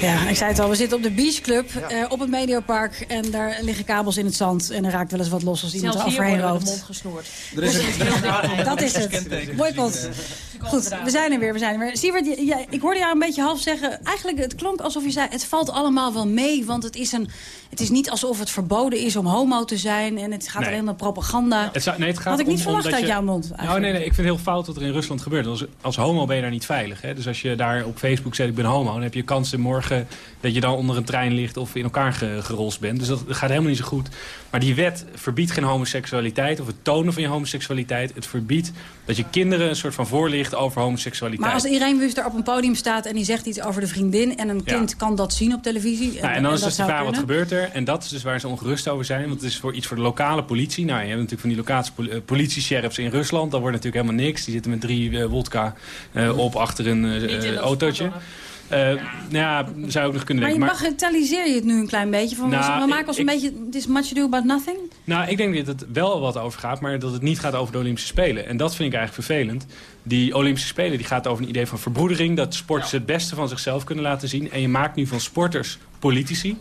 Ja, ik zei het al, we zitten op de Beach Club ja. uh, op het Mediapark. En daar liggen kabels in het zand. En er raakt wel eens wat los als iemand er overheen loopt. mond gesnoerd. Er is een, dat is het. Boycott. Goed, we zijn er weer, we zijn er weer. Ik hoorde jou een beetje half zeggen... eigenlijk, het klonk alsof je zei, het valt allemaal wel mee... want het is, een, het is niet alsof het verboden is om homo te zijn... en het gaat Nee. alleen om propaganda. Het zou, nee, het gaat Had ik om- niet verwacht omdat uit je- jouw mond, Nou, nee, nee, ik vind het heel fout wat er in Rusland gebeurt. Als, als homo ben je daar niet veilig. Hè? Dus als je daar op Facebook zegt ik ben homo... dan heb je kans in morgen dat je dan onder een trein ligt... of in elkaar ge- gerold bent. Dus dat gaat helemaal niet zo goed. Maar die wet verbiedt geen homoseksualiteit... of het tonen van je homoseksualiteit. Het verbiedt dat je kinderen een soort van voorlicht over homoseksualiteit. Maar als Irene Wust er op een podium staat en die zegt iets over de vriendin... en een Ja. kind kan dat zien op televisie... Nou, en dan is dus de vraag, wat gebeurt er? En dat is dus waar ze ongerust over zijn. Want het is voor iets voor de lokale politie. Nou, je hebt natuurlijk van die lokale eh, politie-sheriffs in Rusland. Dat wordt natuurlijk helemaal niks. Die zitten met drie eh, wodka eh, op achter een autootje. Nou ja, zou ook nog kunnen Maar je denken. bagatelliseer je het nu een klein beetje. Van, Nou, we ik- maken ons een ik- beetje... Het is much ado about nothing. Nou, ik denk dat het wel wat over gaat, maar dat het niet gaat over de Olympische Spelen. En dat vind ik eigenlijk vervelend. Die Olympische Spelen die gaat over een idee van verbroedering. Dat sporters het beste van zichzelf kunnen laten zien. En je maakt nu van sporters politici.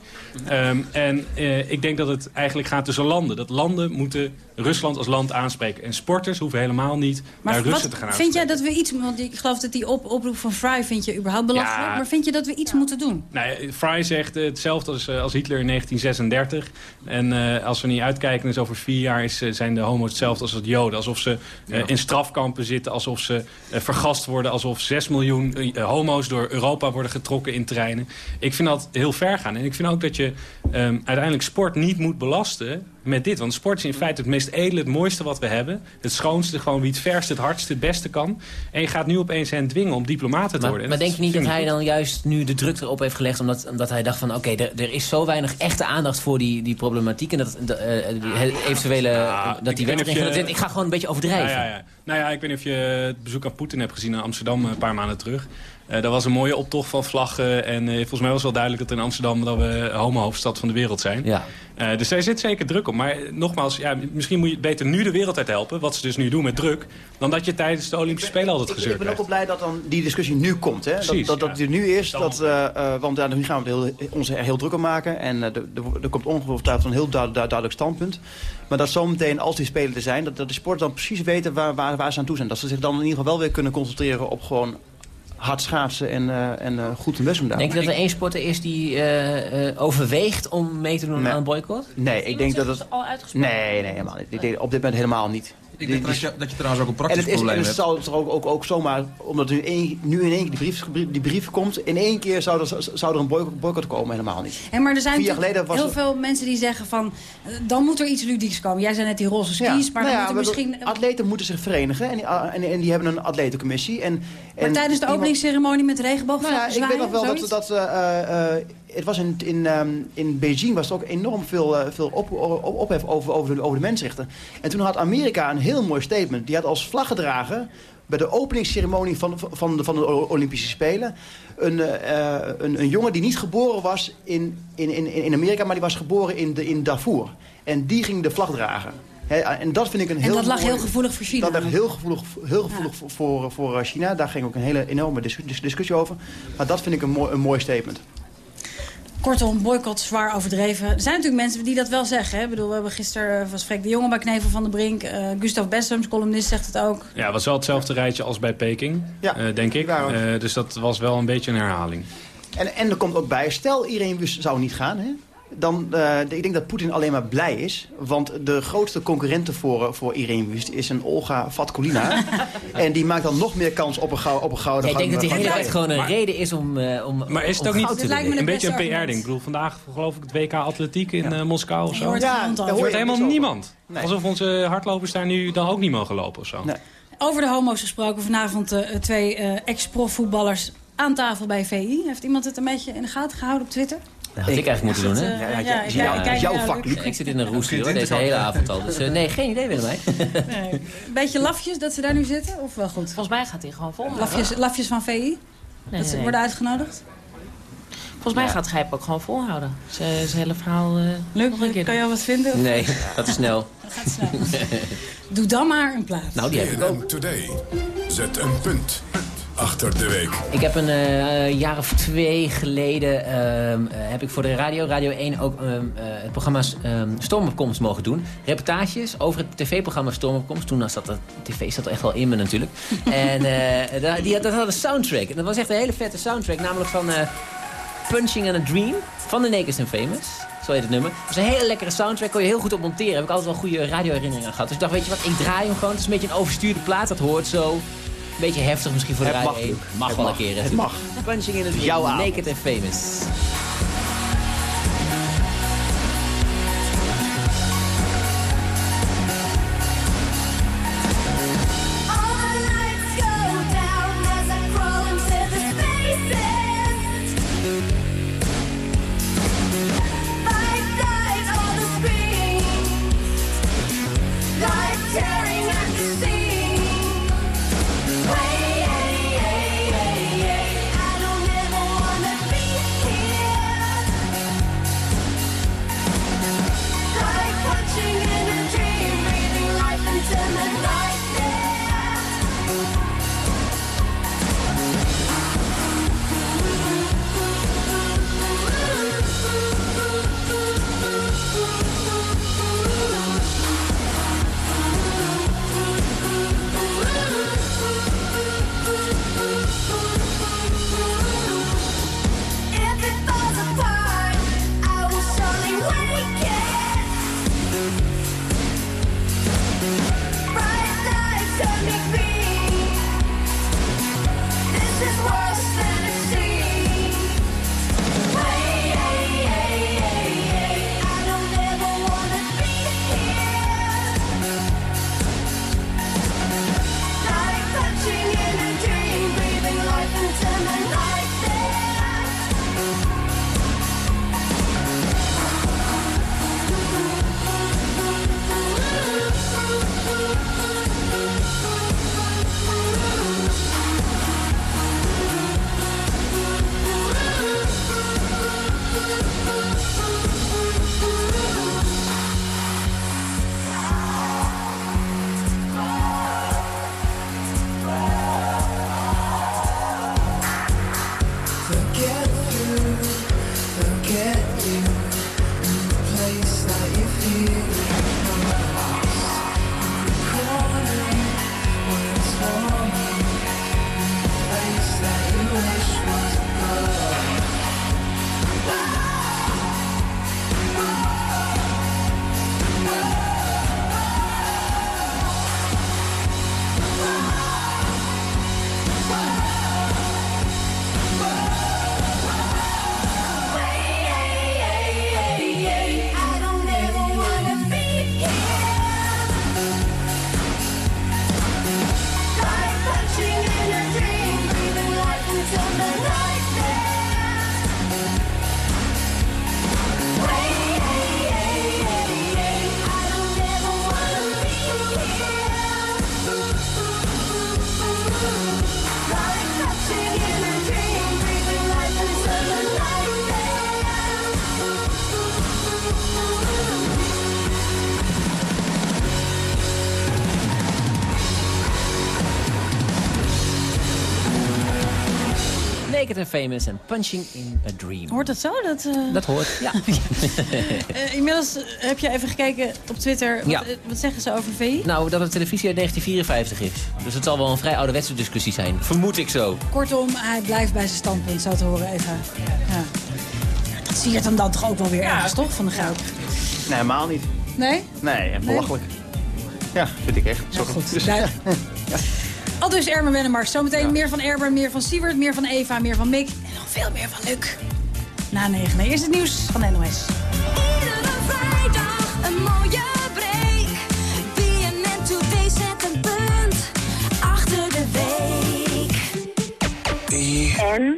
Ehm, en eh, ik denk dat het eigenlijk gaat tussen landen. Dat landen moeten Rusland als land aanspreken. En sporters hoeven helemaal niet naar Russen te gaan vind jij dat we iets... Want ik geloof dat die op, oproep van Fry vind je überhaupt belachelijk. Ja. Maar vind je dat we iets moeten doen? Nou, Fry zegt eh, hetzelfde als, eh, als Hitler in 1936. En eh, als we niet uitkijken, dus over vier jaar is, zijn de homo's hetzelfde als het joden. Alsof ze in strafkampen zitten, alsof ze vergast worden... alsof 6 miljoen homo's door Europa worden getrokken in treinen. Ik vind dat heel ver gaan. En ik vind ook dat je ehm, uiteindelijk sport niet moet belasten met dit. Want sport is in feite het meest edele, het mooiste wat we hebben. Het schoonste, gewoon wie het verst, het hardste, het beste kan. En je gaat nu opeens hen dwingen om diplomaat te Maar, worden. En maar denk je niet dat hij goed. dan juist nu de druk erop heeft gelegd... omdat, omdat hij dacht van oké, er, er is zo weinig echte aandacht voor die, die problematiek... en dat de, eh, die he- eventuele, dat die ik weet wet je- Ik ga gewoon een beetje overdrijven. Ja, ja, ja. Nou ja, ik weet niet of je het bezoek aan Poetin hebt gezien in Amsterdam een paar maanden terug. Eh dat was een mooie optocht van vlaggen. En eh, volgens mij was wel duidelijk dat in Amsterdam dat we homo-hoofdstad van de wereld zijn. Ja. Eh, dus daar zit zeker druk op. Maar nogmaals, ja, misschien moet je beter nu de wereld uit helpen. Wat ze dus nu doen met druk. Dan dat je tijdens de Olympische Spelen altijd Ik gezeurd ben ook wel blij dat dan die discussie nu komt. Hè? Precies, dat dat, dat ja. die nu is. Dat, eh, eh, want ja, nu gaan we het heel, ons er heel druk om maken. En eh, er- komt ongetwijfeld een heel duid- duid- duidelijk standpunt. Maar dat zometeen, als die spelen er zijn... dat, dat de sporters dan precies weten waar, waar, waar ze aan toe zijn. Dat ze zich dan in ieder geval wel weer kunnen concentreren op gewoon hard schaatsen en, eh, en eh, goed hun best doen daar. Denk je dat er één sporter is die eh, eh, overweegt om mee te doen aan een boycott? Nee, ik denk dat het... al uitgesproken? Nee, nee, helemaal niet. Ik denk op dit moment helemaal niet. Ik denk dat je, dat je trouwens ook een En praktisch het, is, en probleem het hebt. zou toch ook, ook, ook zomaar, omdat nu, één, nu in één keer die brief, die brief komt... in één keer zou er, zou er een boycott, komen, helemaal niet. En maar er zijn Vier jaar natuurlijk geleden was heel er- veel mensen die zeggen van... eh, dan moet er iets ludieks komen. Jij zei net die roze skis, Ja. maar Nou dan ja, moet er we- misschien... Atleten moeten zich verenigen en, die- en, en die hebben een atletencommissie. En, Maar en tijdens de openingsceremonie met regenboog Nou ja, ik weet nog wel dat, dat eh, eh, het was in, in, ehm, in Beijing was er ook enorm veel, eh, veel op, op, ophef over, over, de, over de mensenrechten. En toen had Amerika een heel mooi statement. Die had als vlag gedragen bij de openingsceremonie van, van, de, van de Olympische Spelen... Een, eh, een, een jongen die niet geboren was in, in, in, in Amerika, maar die was geboren in, de, in Darfur. En die ging de vlag dragen. En dat vind ik een En heel dat lag mooi- heel gevoelig voor China. Dat lag heel gevoelig, heel gevoelig voor, voor, voor eh, China. Daar ging ook een hele enorme dis- dis- discussie over. Maar dat vind ik een mooi, een mooi statement. Kortom, boycott zwaar overdreven. Er zijn natuurlijk mensen die dat wel zeggen. Hè? Ik bedoel, we hebben gisteren eh, was Freek de Jonge bij Knevel van de Brink. eh Gustav Bessems, columnist, zegt het ook. Ja, het was wel hetzelfde rijtje als bij Peking, eh, denk ik. Eh, dus dat was wel een beetje een herhaling. En, en er komt ook bij, stel iedereen zou niet gaan... Hè? Dan, eh, ik denk dat Poetin alleen maar blij is. Want de grootste concurrente voor, voor Irene Wust is een Olga Vatkulina. en die maakt dan nog meer kans op een, gou op een gouden Ja, ik denk dat die gouden hele tijd gewoon een Maar- reden is om, eh, om Maar is het ook niet een beetje een PR-ding? Ik bedoel, vandaag geloof ik het WK Atletiek in eh, Moskou of zo. Hoort Ja, daar hoort helemaal niemand. Nee. Alsof onze hardlopers daar nu dan ook niet mogen lopen of zo. Over de homo's gesproken. Vanavond twee eh, ex-profvoetballers aan tafel bij VI. Heeft iemand het een beetje in de gaten gehouden op Twitter? Dat had ik eigenlijk moeten doen, hè? Ja, ja, ja, ik ik kijk jouw vak, Luc. Luc. Ik zit in een roes hier, hoor, deze hele avond al. Dus eh, nee, geen idee, Willemijn. Nee. Een beetje lafjes dat ze daar nu zitten? Of wel goed? Volgens mij gaat hij gewoon vol. Lafjes, lafjes van VI? Nee, dat ze worden uitgenodigd? Volgens mij gaat Gijp ook gewoon volhouden. Zijn hele verhaal eh Luc, nog een keer kan je al wat vinden? Nee, dat is snel. Dat gaat snel. Doe dan maar een plaat. Nou, die heb ik ook. Today. Zet een punt achter de week. Ik heb een eh, jaar of twee geleden ehm, eh, heb ik voor de radio, Radio 1, ook ehm, eh, het programma um, Stormopkomst mogen doen. Reportages over het tv-programma Stormopkomst. Toen was dat, de tv zat er echt wel in me natuurlijk. en eh, dat- die had, dat had een soundtrack. En dat was echt een hele vette soundtrack. Namelijk van eh, Punching and a Dream van de Naked and Famous. Zo heet het nummer. Het is een hele lekkere soundtrack. Kon je heel goed op monteren. Heb ik altijd wel goede radioherinneringen aan gehad. Dus ik dacht, weet je wat, ik draai hem gewoon. Het is een beetje een overstuurde plaat. Dat hoort zo. Beetje heftig misschien voor de Het radio mag, 1. Luc. Mag Het wel een keer. Het mag. Punching in Dream. Jouw. Naked and Famous. And Famous en Punching in a Dream. Hoort dat zo? Dat, eh, Dat hoort, ja. eh, inmiddels eh, heb je even gekeken op Twitter. Wat, Ja. wat zeggen ze over VI? Nou, dat het televisie uit 1954 is. Dus het zal wel een vrij ouderwetse discussie zijn. Vermoed ik zo. Kortom, hij blijft bij zijn standpunt, zo te horen even. Ja. Dat siert hem dan toch ook wel weer ergens, toch, van de goud? Nee, helemaal niet. Nee? Nee, en belachelijk. Ja, vind ik echt. Sorry. goed, Dus-. Al dus Ermen Wennemars. Zometeen meer van Erben, meer van Siewert, meer van Eva, meer van Mick. En nog veel meer van Luc. Na negen. Eerst het nieuws van de NOS. Vrijdag een mooie break. BNN Today zet een punt achter de week. En?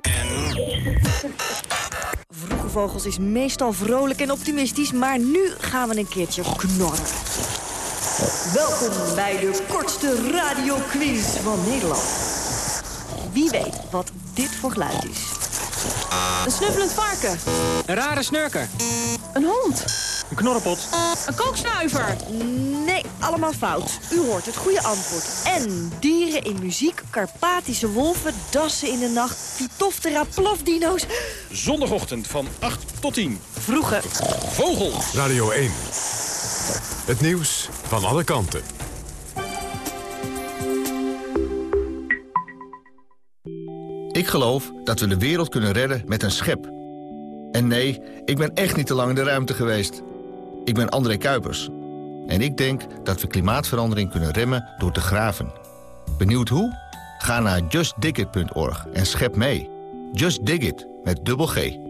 Vroege Vogels is meestal vrolijk en optimistisch, maar nu gaan we een keertje knorren. Welkom bij de kortste radioquiz van Nederland. Wie weet wat dit voor geluid is? Een snuffelend varken. Een rare snurker. Een hond. Een knorrenpot. Een kooksnuiver. Nee, allemaal fout. U hoort het goede antwoord. En dieren in muziek, Karpatische wolven, dassen in de nacht, Pitoftera plofdino's. Zondagochtend van 8 tot 10. Vroege Vogels. Radio 1. Het nieuws van alle kanten. Ik geloof dat we de wereld kunnen redden met een schep. En nee, ik ben echt niet te lang in de ruimte geweest. Ik ben André Kuipers. En ik denk dat we klimaatverandering kunnen remmen door te graven. Benieuwd hoe? Ga naar justdigit.org en schep mee. Just Dig It, met dubbel G.